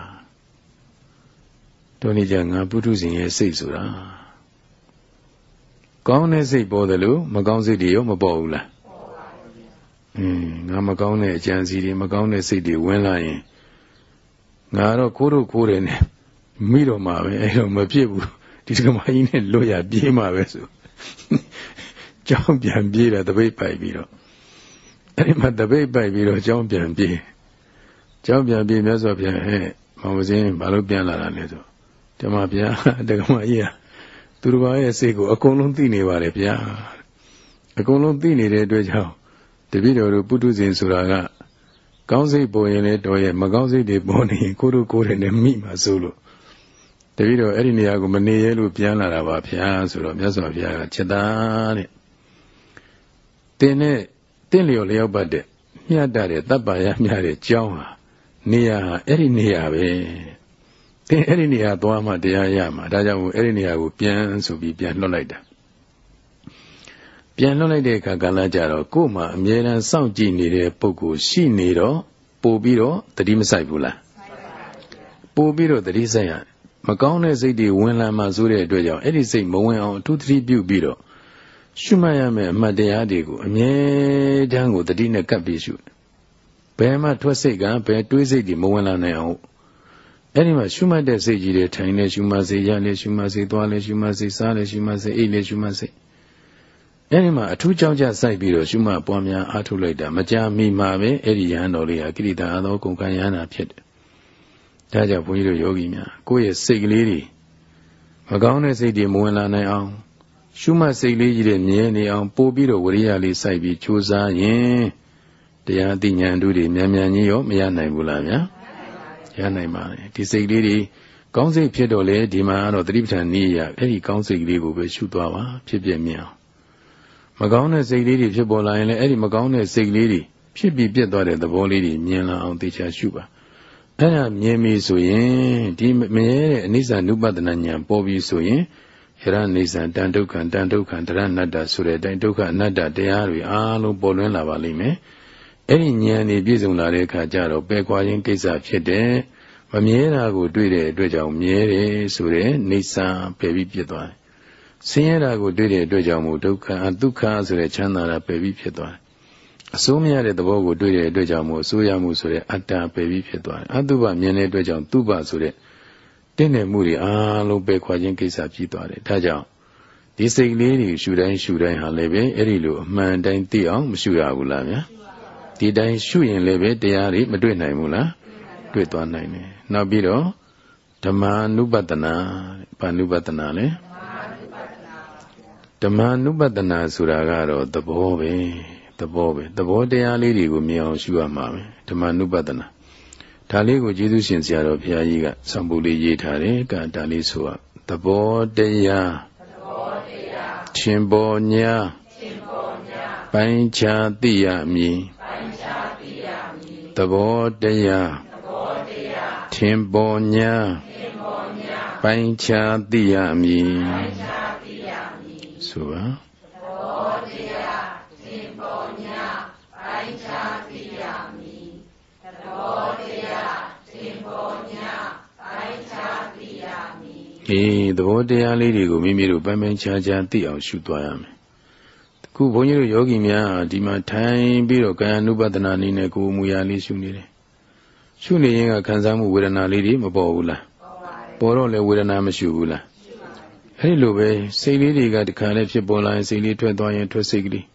တို့နေကြငါပုထုဇဉ်ရဲ့စိတ်ဆိုတာ ကောင်းတဲ့စိတ်ပေါ်တယ်လို့မကောင်းစိတ်တွေရောမပေါ်ဘူးလားอืมငါမကောင်းတဲ့အကြံစီတွေမကောင်းတဲ့စိတ်တွေဝင်လာရင်ငါတော့ခိုးတော့ခိုးတယ်နဲ့မိတော့မှာပဲအဲ့တော့မဖြစ်ဘူးဒီကမကြီးနဲ့လွတ်ရပြေးမှာပဲဆိုကြောင်းပြန်ပြေးတယ်တပိတ်ပိုက်ပြီးတော့အဲ့ဒီမှာတပိတ်ပိုက်ပြီးတော့ကြောင်းပြန်ပြေးကြောင်းပြန်ပြေးမြတ်စွာဘုရားဟဲ့မောင်စင်းဘာလို့ပြန်လာတာလဲဆိုဓမ္မဗျာတက္ကမကြီးက သူတစ်ပါးရဲ့စိတ်ကိုအကုန်လုံးသိနေပါလေဗျာအကုန်လုံးသိနေတဲ့အတွက်ကြောင့်တပည့်တော်တို့ပုထုဇဉ်ဆိုတာကကောင်းစိတ်ပေါ်ရင်လည်းတော်ရဲ့မကောင်းစိတ်တွေပေါ်နေရင်ကိုတို့ကိုယ်တွေနဲ့မိမှဆိုလို့တပည့်တော်အဲ့ဒီနေရာကိုမနေရဲလို့ပြန်လာတာပါဗျာဆိုတော့မြတ်စွာဘုရားကจิตသားတဲ့တင်းနဲ့တင်းလျော်လျောက်ပတ်တဲ့မြတ်တဲ့တပ်ပါရမြတဲ့ကြောင်းဟာနေရာအဲ့ဒီနေရာပဲ သင်အဲ့ဒီနေရာသွားမှတရားရမှာဒါကြောင့်အဲ့ဒီနေရာကိုပြန်ဆိုပြီးပြန်လွှတ်လိုက်တာပြန်လွှတ်လိုက်တဲ့အခါကလည်းကြတော့ကို့မှာအမြဲတမ်းစောင့်ကြည့်နေတဲ့ပုဂ္ဂိုလ်ရှိနေတော့ပို့ပြီးတော့တတိမဆိုင်ဘူးလားပို့ပြီးတော့တတိဆိုင်ရမကောင်းတဲ့စိတ်တွေဝင်လာမှဆိုတဲ့အတွက်ကြောင့်အဲ့ဒီစိတ်မဝင်အောင်အထူးသတိပြုပြီးတော့ရှုမှတ်ရမယ့်အမှတ်တရားတွေကိုအမြဲတမ်းကိုတတိနဲ့ကပ်ပြီးရှုဘယ်မှထွက်စိတ်ကဘယ်တွေးစိတ်တွေမဝင်လာနိုင်အောင် အဲ့ဒီမှာရှုမှတ်တဲ့စိတ်ကြီးတွေထိုင်နေရှုမှတ်စေရလေရှုမှတ်စေသွားလေရှုမှတ်စေစားလေရှုမှတ်စေအိတ်လေရှုမှတ်စေအဲ့ဒီမှာအထူးကြောင့်ကြစိုက်ပြီးတော့ရှုမှတ်ပွားများအားထုတ်လိုက်တာမကြာမီမှာပဲအဲ့ဒီယဟန်တော်လေးဟာကိရိတာအသောကုန်ခံယဟန်တာဖြစ်တယ်။ဒါကြောင့်ဘုန်းကြီးတို့ယောဂီများကိုယ့်ရဲ့စိတ်ကလေးတွေမကောင်းတဲ့စိတ်တွေမဝင်လာနိုင်အောင်ရှုမှတ်စိတ်လေးကြီးတွေမြဲနေအောင်ပို့ပြီးတော့ဝရိယလေးစိုက်ပြီးကြိုးစားရင်တရားသိဉာဏ်တို့တွေမြန်မြန်ကြီးရောမရနိုင်ဘူးလားဗျာ ရနိုင်ပါလေဒီစိတ်လေးတွေကောင်းစိတ်ဖြစ်တော့လေဒီမှာတော့သတိပဋ္ဌာန်နည်းရအဲ့ဒီကောင်းစိတ်လေးကိုပဲရှုသွားပါဖြစ်ပြမြင်အောင်မကောင်းတဲ့စိတ်လေးတွေဖြစ်ပေါ်လာရင်လည်းအဲ့ဒီမကောင်းတဲ့စိတ်လေးတွေဖြစ်ပြီးပြတ်သွားတဲ့သဘောလေးတွေမြင်လာအောင်သိချာရှုပါအဲ့ဒါမြင်ပြီဆိုရင်ဒီမရဲတဲ့အနိစ္စနုပဒနာဉာဏ်ပေါ်ပြီဆိုရင်ယရနေဆံတန်ဒုက္ခံတန်ဒုက္ခံတရဏတ္တဆိုတဲ့အတိုင်းဒုက္ခအနတ္တတရားတွေအားလုံးပေါ်လွင်လာပါလိမ့်မယ် အဲ့ဒီဉာဏ်นี่ပြည့်စုံလာတဲ့အခါကျတော့ပယ်ခွာခြင်းကိစ္စဖြစ်တယ်မမြဲတာကိုတွေ့တဲ့အတွက်ကြောင့်မြဲတယ်ဆိုတဲ့နေဆံပယ်ပြီးပြစ်သွားတယ်ဆင်းရဲတာကိုတွေ့တဲ့အတွက်ကြောင့်မို့ဒုက္ခဒုက္ခဆိုတဲ့ချမ်းသာတာပယ်ပြီးဖြစ်သွားတယ်အစိုးမရတဲ့သဘောကိုတွေ့တဲ့အတွက်ကြောင့်မို့အစိုးရမှုဆိုတဲ့အတ္တပယ်ပြီးဖြစ်သွားတယ်အတုပမြင်တဲ့အတွက်ကြောင့်သူပဆိုတဲ့တင့်တယ်မှုတွေအားလုံးပယ်ခွာခြင်းကိစ္စပြီးသွားတယ်ဒါကြောင့်ဒီစိတ်လေးတွေရှူတိုင်းရှူတိုင်းဟာလည်းပဲအဲ့ဒီလိုအမှန်တိုင်းသိအောင်မရှူရဘူးလားဗျာ ဒီတိုင်းရှုရင်လည်းပဲတရားတွေမတွေ့နိုင်ဘူးလားတွေ့သွားနိုင်တယ်နောက်ပြီးတော့ဓမ္မာနုပတနာဘာနုပတနာလဲဓမ္မာနုပတနာဆိုတာကတော့သဘောပဲသဘောပဲသဘောတရားလေးတွေကိုမြင်အောင်ရှုရမှာပဲဓမ္မာနုပတနာဒါလေးကိုကျေးဇူးရှင်ဆရာတော်ဘုရားကြီးကစံပူလေးရေးထားတယ်ကဒါလေးဆိုရသဘောတရားသဘောတရားရှင်ပေါ်ညာရှင်ပေါ်ညာပိုင်းခြားသိရမည်ပိုင်းခြားသိရမည် သဘောတရားသဘောတရားရှင်ပေါ်ညာရှင်ပေါ်ညာပိုင်းခြားသိရမည်ပိုင်းခြားသိရမည်ဆိုပါအေးသဘောတရားလေးတွေကိုမိမိတို့ပိုင်းပိုင်းခြားခြားသိအောင်ရှုသွားရမယ်။ ခုဘုန်းကြီးတို့ယောဂီများဒီမှာထိုင်ပြီးတော့ကာယ ानु ပဒနာနည်းနဲ့ကိုယ်မူရာလေးရှုနေတယ်။ရှုနေရင်ကခံစားမှုဝေဒနာလေးတွေမပေါ်ဘူးလား။ပေါ်တော့လေဝေဒနာမရှိဘူးလား။အဲဒီလိုပဲစိတ်လေးတွေကတခါလဲဖြစ်ပေါ်လာရင်စိတ်လေးထွက်သွားရင်ထွက်စိတ်ကလေး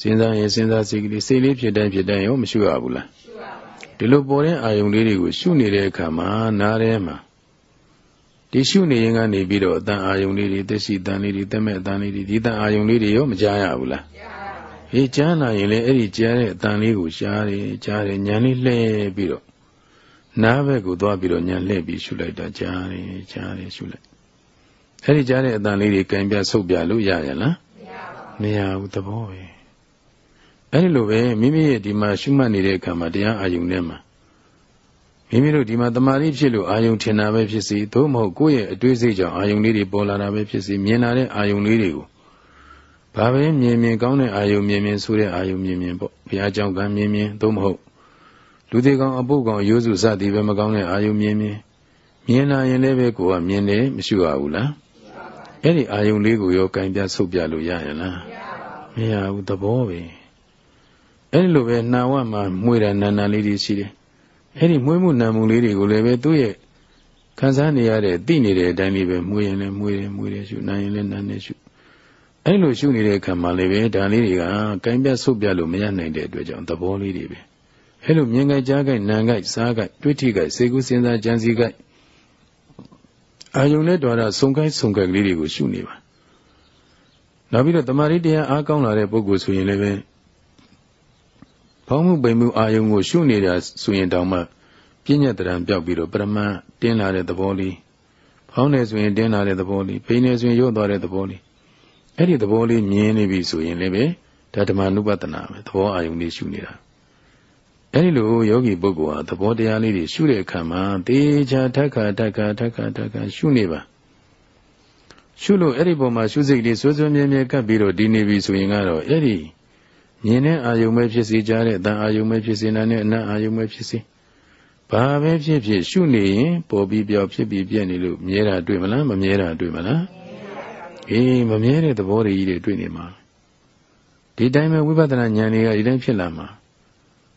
စဉ်းစားရင်စဉ်းစားစိတ်ကလေးစိတ်လေးဖြစ်တိုင်းဖြစ်တိုင်းရောမရှုရဘူးလား။ဒီလိုပေါ်တဲ့အာယုံလေးတွေကိုရှုနေတဲ့အခါမှာနားထဲမှာ ဒီရှုနေရင်ကနေပြီးတော့အတန်အာယုံလေးတွေသက်ရှိတန်လေးတွေသက်မဲ့အတန်လေးတွေဒီတန်အာယုံလေးတွေရောမကြားရဘူးလားဟေးကြားလာရင်လည်းအဲ့ဒီကြားတဲ့အတန်လေးကိုရှားတယ်ကြားတယ်ညံလေးလှည့်ပြီးတော့နားဘက်ကိုသွားပြီးတော့ညံလှည့်ပြီးရှုလိုက်တာကြားတယ်ကြားတယ်ရှုလိုက်အဲ့ဒီကြားတဲ့အတန်လေးတွေကင်ပြဆုပ်ပြလို့ရရလားမရဘူးသဘောပဲအဲ့ဒီလိုပဲမိမိရဲ့ဒီမှာရှုမှတ်နေတဲ့အခါမှာတရားအာယုံထဲမှာ မိမိတို့ဒီမှာတမာရီဖြစ်လို့အာယုံထင်တာပဲဖြစ်စီသို့မဟုတ်ကိုယ့်ရဲ့အတွေးစိတ်ကြောင့်အာယုံလေးတွေပေါ်လာတာပဲဖြစ်စီမြင်လာတဲ့အာယုံလေးတွေကိုဘာပဲမြင်မြင်ကောင်းတဲ့အာယုံမြင်မြင်ဆိုတဲ့အာယုံမြင်မြင်ပေါ့ဘုရားကြောင့်ကမြင်မြင်သို့မဟုတ်လူသေးကောင်အပုတ်ကောင်ရိုးစုစသည်ပဲမကောင်းတဲ့အာယုံမြင်မြင်မြင်လာရင်လည်းပဲကိုယ်ကမြင်တယ်မရှိရဘူးလားအဲ့ဒီအာယုံလေးကိုရောကင်ပြဆုပ်ပြလို့ရရင်လားမရဘူးသဘောပဲအဲ့ဒီလိုပဲနှာဝမှာမှွေတာနာနာလေးတွေရှိတယ် အဲ့ဒီမွေးမှုနာမှုလေးတွေကိုလည်းပဲသူ့ရဲ့ခံစားနေရတဲ့သိနေတဲ့အတိုင်းလေးပဲမွေးရင်လည်းမွေးတယ်မွေးတယ်ရှုနာရင်လည်းနာနေရှုအဲ့လိုရှုနေတဲ့အခါမှာလည်းပဲဒါလေးတွေကကိုင်းပြဆုပ်ပြလို့မရနိုင်တဲ့အတွက်ကြောင့်သဘောလေးတွေပဲအဲ့လိုမြင်ကြိုက်ကြားကြိုက်နာကြိုက်စားကြိုက်တွေးထိကြိုက်စေကုစဉ်းစားကြံစည်ကြိုက်အာယုံနဲ့တွားတာစုံကိုက်စုံကိုက်ကလေးတွေကိုရှုနေပါနောက်ပြီးတော့တမာရီတရားအားကောင်းလာတဲ့ပုဂ္ဂိုလ်ဆိုရင်လည်းပဲ ဖောင်းမှုပိန်မှုအာယုံကိုရှုနေတာဆိုရင်တောင်မှပြဉ္ညတရံပြောက်ပြီးတော့ပရမတ်တင်းလာတဲ့သဘောလေးဖောင်းနေဆိုရင်တင်းလာတဲ့သဘောလေးပိန်နေဆိုရင်ရော့သွားတဲ့သဘောလေးအဲ့ဒီသဘောလေးမြင်နေပြီဆိုရင်လည်းပဲဒါဓမ္မနုပဒနာပဲသဘောအာယုံလေးရှုနေတာအဲ့ဒီလိုယောဂီပုဂ္ဂိုလ်ဟာသဘောတရားလေးတွေရှုတဲ့အခါမှာတေချာထက်ခါထက်ခါထက်ခါထက်ခါရှုနေပါရှုလို့အဲ့ဒီပုံမှာရှုစိတ်လေးစွစွမြဲမြဲကပ်ပြီးတော့ဒီနေပြီဆိုရင်ကတော့အဲ့ဒီ မြင်တဲ့အာယုံပဲဖြစ်စေကြားတဲ့အတန်အာယုံပဲဖြစ်စေနာနဲ့အနတ်အာယုံပဲဖြစ်စေဘာပဲဖြစ်ဖြစ်ရှုနေရင်ပေါ်ပြီးပြောက်ဖြစ်ပြီးပြည့်နေလို့မြဲတာတွေ့မလားမမြဲတာတွေ့မလားအေးမမြဲတဲ့သဘောတွေကြီးတွေတွေ့နေမှာဒီတိုင်းပဲဝိပဿနာဉာဏ်တွေကဒီတိုင်းဖြစ်လာမှာ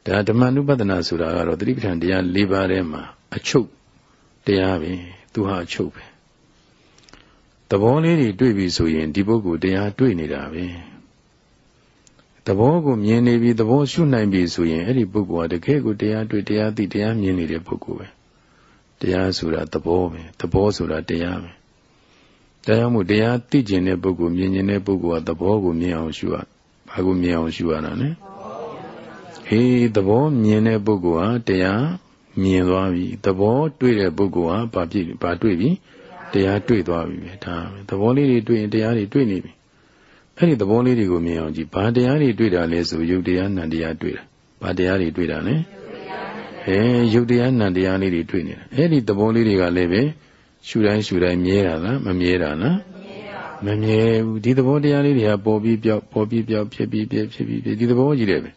ဒါဓမ္မနုပဒနာဆိုတာကတော့သတိပဋ္ဌာန်တရား၄ပါးထဲမှာအချုပ်တရားပဲသူဟာအချုပ်ပဲသဘောလေးတွေတွေ့ပြီဆိုရင်ဒီပုဂ္ဂိုလ်တရားတွေ့နေတာပဲ သဘောကိုမြင်နေပြီသဘောရှုနိုင်ပြီဆိုရင်အဲ့ဒီပုဂ္ဂိုလ်ဟာတကယ်ကိုတရားတွေ့တရားသိတရားမြင်နေတဲ့ပုဂ္ဂိုလ်ပဲတရားဆိုတာသဘောပဲသဘောဆိုတာတရားပဲတရားမှုတရားသိကျင်တဲ့ပုဂ္ဂိုလ်မြင်ကျင်တဲ့ပုဂ္ဂိုလ်ဟာသဘောကိုမြင်အောင်ရှုရဘာကိုမြင်အောင်ရှုရတာလဲဟေးသဘောမြင်တဲ့ပုဂ္ဂိုလ်ဟာတရားမြင်သွားပြီသဘောတွေ့တဲ့ပုဂ္ဂိုလ်ဟာဘာဖြစ်ဘာတွေ့ပြီတရားတွေ့သွားပြီပဲဒါပဲသဘောလေးတွေတွေ့ရင်တရားတွေတွေ့နေပြီ အဲ့ဒီသဘောလေးတွေကိုမြင်အောင်ကြည့်ဘာတရားတွေတွေ့တာလဲဆိုယုတ်တရားနံတရားတွေ့တာဘာတရားတွေတွေ့တာလဲအဲယုတ်တရားနံတရားလေးတွေတွေ့နေတာအဲ့ဒီသဘောလေးတွေကလည်းပဲရှူတိုင်းရှူတိုင်းမြဲတာလားမမြဲတာလားမမြဲဘူးဒီသဘောတရားလေးတွေကပေါ်ပြီးပြောက်ပေါ်ပြီးပြောက်ဖြစ်ပြီးပြဖြစ်ပြီးပြဒီသဘောကြီးတယ်ပဲ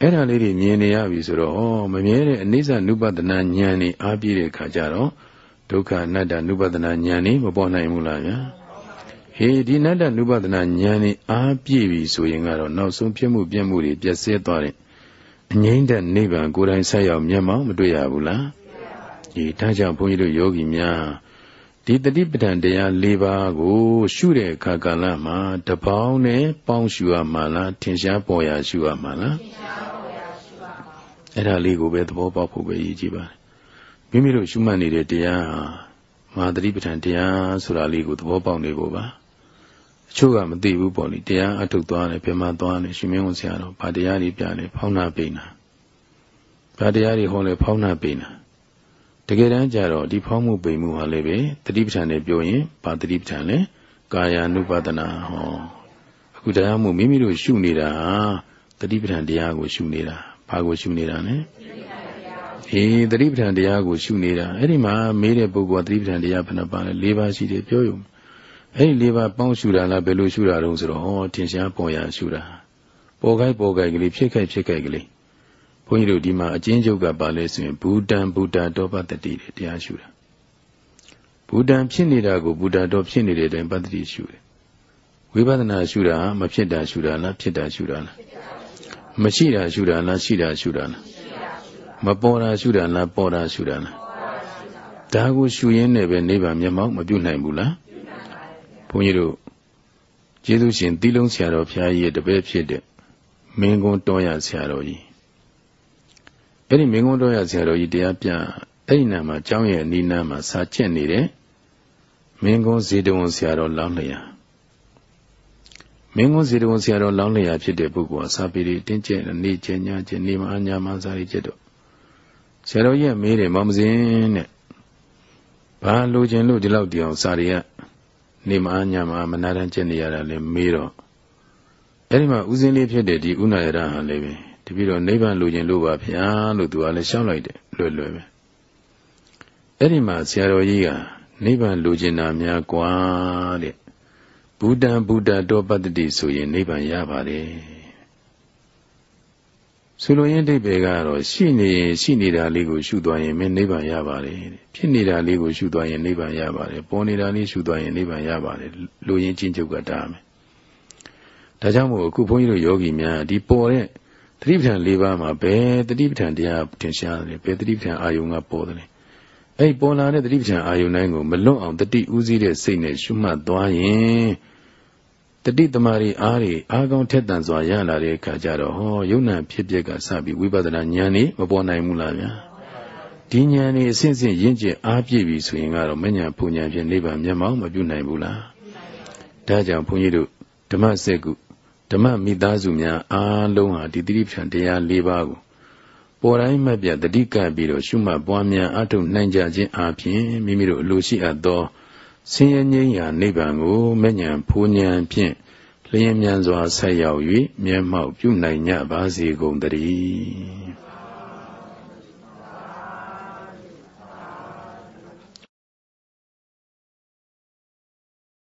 အဲ့ဒါလေးတွေမြင်နေရပြီဆိုတော့ဩမမြဲတဲ့အနိစ္စနုပဒနာဉာဏ်นี่အားပြည့်တဲ့ခါကျတော့ဒုက္ခအနတ္တနုပဒနာဉာဏ်นี่မပေါ်နိုင်ဘူးလားဗျာ ဟေဒီနတ္တနုပဒနာဉာဏ်นี่အားပြည့်ပြီဆိုရင်ကတော့နောက်ဆုံးဖြစ်မှုပြည့်မှုတွေပြည့်စဲသွားတဲ့အငိမ့်တဲ့နိဗ္ဗာန်ကိုယ်တိုင်ဆက်ရောက်မျက်မှောက်မတွေ့ရဘူးလားဒီဒါကြောင့်ဘုန်းကြီးတို့ယောဂီများဒီတတိပဋ္ဌာန်တရား၄ပါးကို ရှုတဲ့အခါကာလမှာတပေါင်းနဲ့ပေါင်းရှုရမှာလားထင်ရှားပေါ်ရရှုရမှာလားထင်ရှားပေါ်ရရှုရမှာအဲ့ဒါလေးကိုပဲသဘောပေါက်ဖို့ပဲရည်ကြည်ပါတယ်မိမိတို့ရှုမှတ်နေတဲ့တရားဟာမဟာတတိပဋ္ဌာန်တရားဆိုတာလေးကိုသဘောပေါက်နေဖို့ပါ ချို့ကမသိဘူးပေါ့လေတရားအထုတ်သွားတယ်ပြမသွားတယ်ရှင်မင်းဝန်ဆရာတော်ဗာတရားတွေပြတယ်ဖောင်းနာပိန်နာဘာတရားတွေဟောလဲဖောင်းနာပိနာတကယ်တမ်းကျတော့ဒီဖောင်းမှုပိန်မှုဟာလည်းပဲတတိပဋ္ဌာန်နဲ့ပြောရင်ဘာတတိပဋ္ဌာန်လဲကာယ ानु ပါဒနာဟောအခုတရားမှုမိမိတို့ရှုနေတာတတိပဋ္ဌာန်တရားကိုရှုနေတာဘာကိုရှုနေတာလဲအေးတတိပဋ္ဌာန်တရားကိုရှုနေတာအဲ့ဒီမှာမေးတဲ့ပုဂ္ဂိုလ်ကတတိပဋ္ဌာန်တရားဘယ်နှပါလဲ၄ပါးရှိတယ်ပြောယူ အဲ့ဒီ၄ပါးပေါင်းရှုတာလားဘယ်လိုရှုတာတုံးဆိုတော့ဟောထင်ရှားပေါ်ရရှုတာပေါ်ခိုက်ပေါ်ခိုက်ကလေးဖြစ်ခိုက်ဖြစ်ခိုက်ကလေးဘုန်းကြီးတို့ဒီမှာအချင်းချုပ်ကပါလဲဆိုရင်ဘူတံဘူတာတောပတ္တိတဲ့တရားရှုတာဘူတံဖြစ်နေတာကိုဘူတာတော်ဖြစ်နေတဲ့အတိုင်းပတ္တိရှုတယ်ဝိပဿနာရှုတာမဖြစ်တာရှုတာလားဖြစ်တာရှုတာလားမရှိတာရှုတာလားရှိတာရှုတာလားမပေါ်တာရှုတာလားပေါ်တာရှုတာလားဒါကိုရှုရင်းနဲ့ပဲနိဗ္ဗာန်မျက်မှောက်မပြုတ်နိုင်ဘူးလား ဘုန်းကြီးတို့ကျေးဇူးရှင်သီလုံးဆရာတော်ဘုရားကြီးရဲ့တပည့်ဖြစ်တဲ့မင်းကုန်းတော်ရဆရာတော်ကြီးအဲ့ဒီမင်းကုန်းတော်ရဆရာတော်ကြီးတရားပြအဲ့ဒီနာမှာကျောင်းရဲ့အနီးနားမှာစာကျက်နေတဲ့မင်းကုန်းဇေတဝန်ဆရာတော်လောင်းလျာမင်းကုန်းဇေတဝန်ဆရာတော်လောင်းလျာဖြစ်တဲ့ပုဂ္ဂိုလ်ဟာစာပေတွေတင်းကျပ်နေကျညကျနေမအညာမစာတွေကျက်တော့ဆရာတော်ကြီးကမေးတယ်မောင်မစင်းတဲ့ဘာလိုချင်လို့ဒီလောက်တည်အောင်စာတွေက နေမအညာမမနာတန်းကျက်နေရတာလဲမေးတော့အဲ့ဒီမှာဥစဉ်လေးဖြစ်တဲ့ဒီဥနာယရဟာလည်းပဲတပြီးတော့နိဗ္ဗာန်လိုချင်လို့ပါဗျာလို့သူကလည်းရှောက်လိုက်တယ်လွယ်လွယ်ပဲအဲ့ဒီမှာဆရာတော်ကြီးကနိဗ္ဗာန်လိုချင်တာများกว่าတဲ့ဘုဒ္ဓံဘုဒ္ဓတောပတ္တိဆိုရင်နိဗ္ဗာန်ရပါတယ် ဆိုလိုရင်းအိဗေကတော့ရှိနေရင်ရှိနေတာလေးကိုရှုသွားရင်မင်းနိဗ္ဗာန်ရပါတယ်ဖြစ်နေတာလေးကိုရှုသွားရင်နိဗ္ဗာန်ရပါတယ်ပေါ်နေတာလေးရှုသွားရင်နိဗ္ဗာန်ရပါတယ်လိုရင်းချင်းချုပ်ကတားမယ်ဒါကြောင့်မို့အခုဘုန်းကြီးတို့ယောဂီများဒီပေါ်တဲ့တတိပဋ္ဌာန်၄ပါးမှာဘယ်တတိပဋ္ဌာန်တရားထင်ရှားတယ်ဘယ်တတိပဋ္ဌာန်အာယုံကပေါ်တယ်အဲ့ပေါ်လာတဲ့တတိပဋ္ဌာန်အာယုန်တိုင်းကိုမလွတ်အောင်တတိဥစည်းတဲ့စိတ်နဲ့ရှုမှတ်သွားရင် တတိတမာရီအားတွေအားကောင်းထက်သန်စွာရလာတဲ့အခါကျတော့ဟောယုံနာဖြစ်ပျက်ကစပြီးဝိပဿနာဉာဏ်နေမပေါ်နိုင်ဘူးလားဗျာဒီဉာဏ်နေအစဉ်စဉ်ရင့်ကျက်အားပြည့်ပြီဆိုရင်ကတော့မညာပူညာဖြင့်နိဗ္ဗာန်မျက်မှောက်မပြုနိုင်ဘူးလားဒါကြောင့်ဘုန်းကြီးတို့ဓမ္မစက်ကုဓမ္မမိသားစုများအားလုံးဟာဒီတိရိပ္ပံတရား၄ပါးကိုပေါ်တိုင်းမပြတ်တတိကပ်ပြီးတော့ရှုမှတ်ပွားများအထုတ်နိုင်ကြခြင်းအပြင်မိမိတို့အလိုရှိအပ်သော ဆင်းရဲငြိမ်းရာနိဗ္ဗာန်ကိုမဉ္ဇဉ်ဖူးဉဏ်ဖြင့်လျင်မြန်စွာဆက်ရောက်၍မျက်မှောက်ပြုနိုင်ကြပါစေကုန်တည်း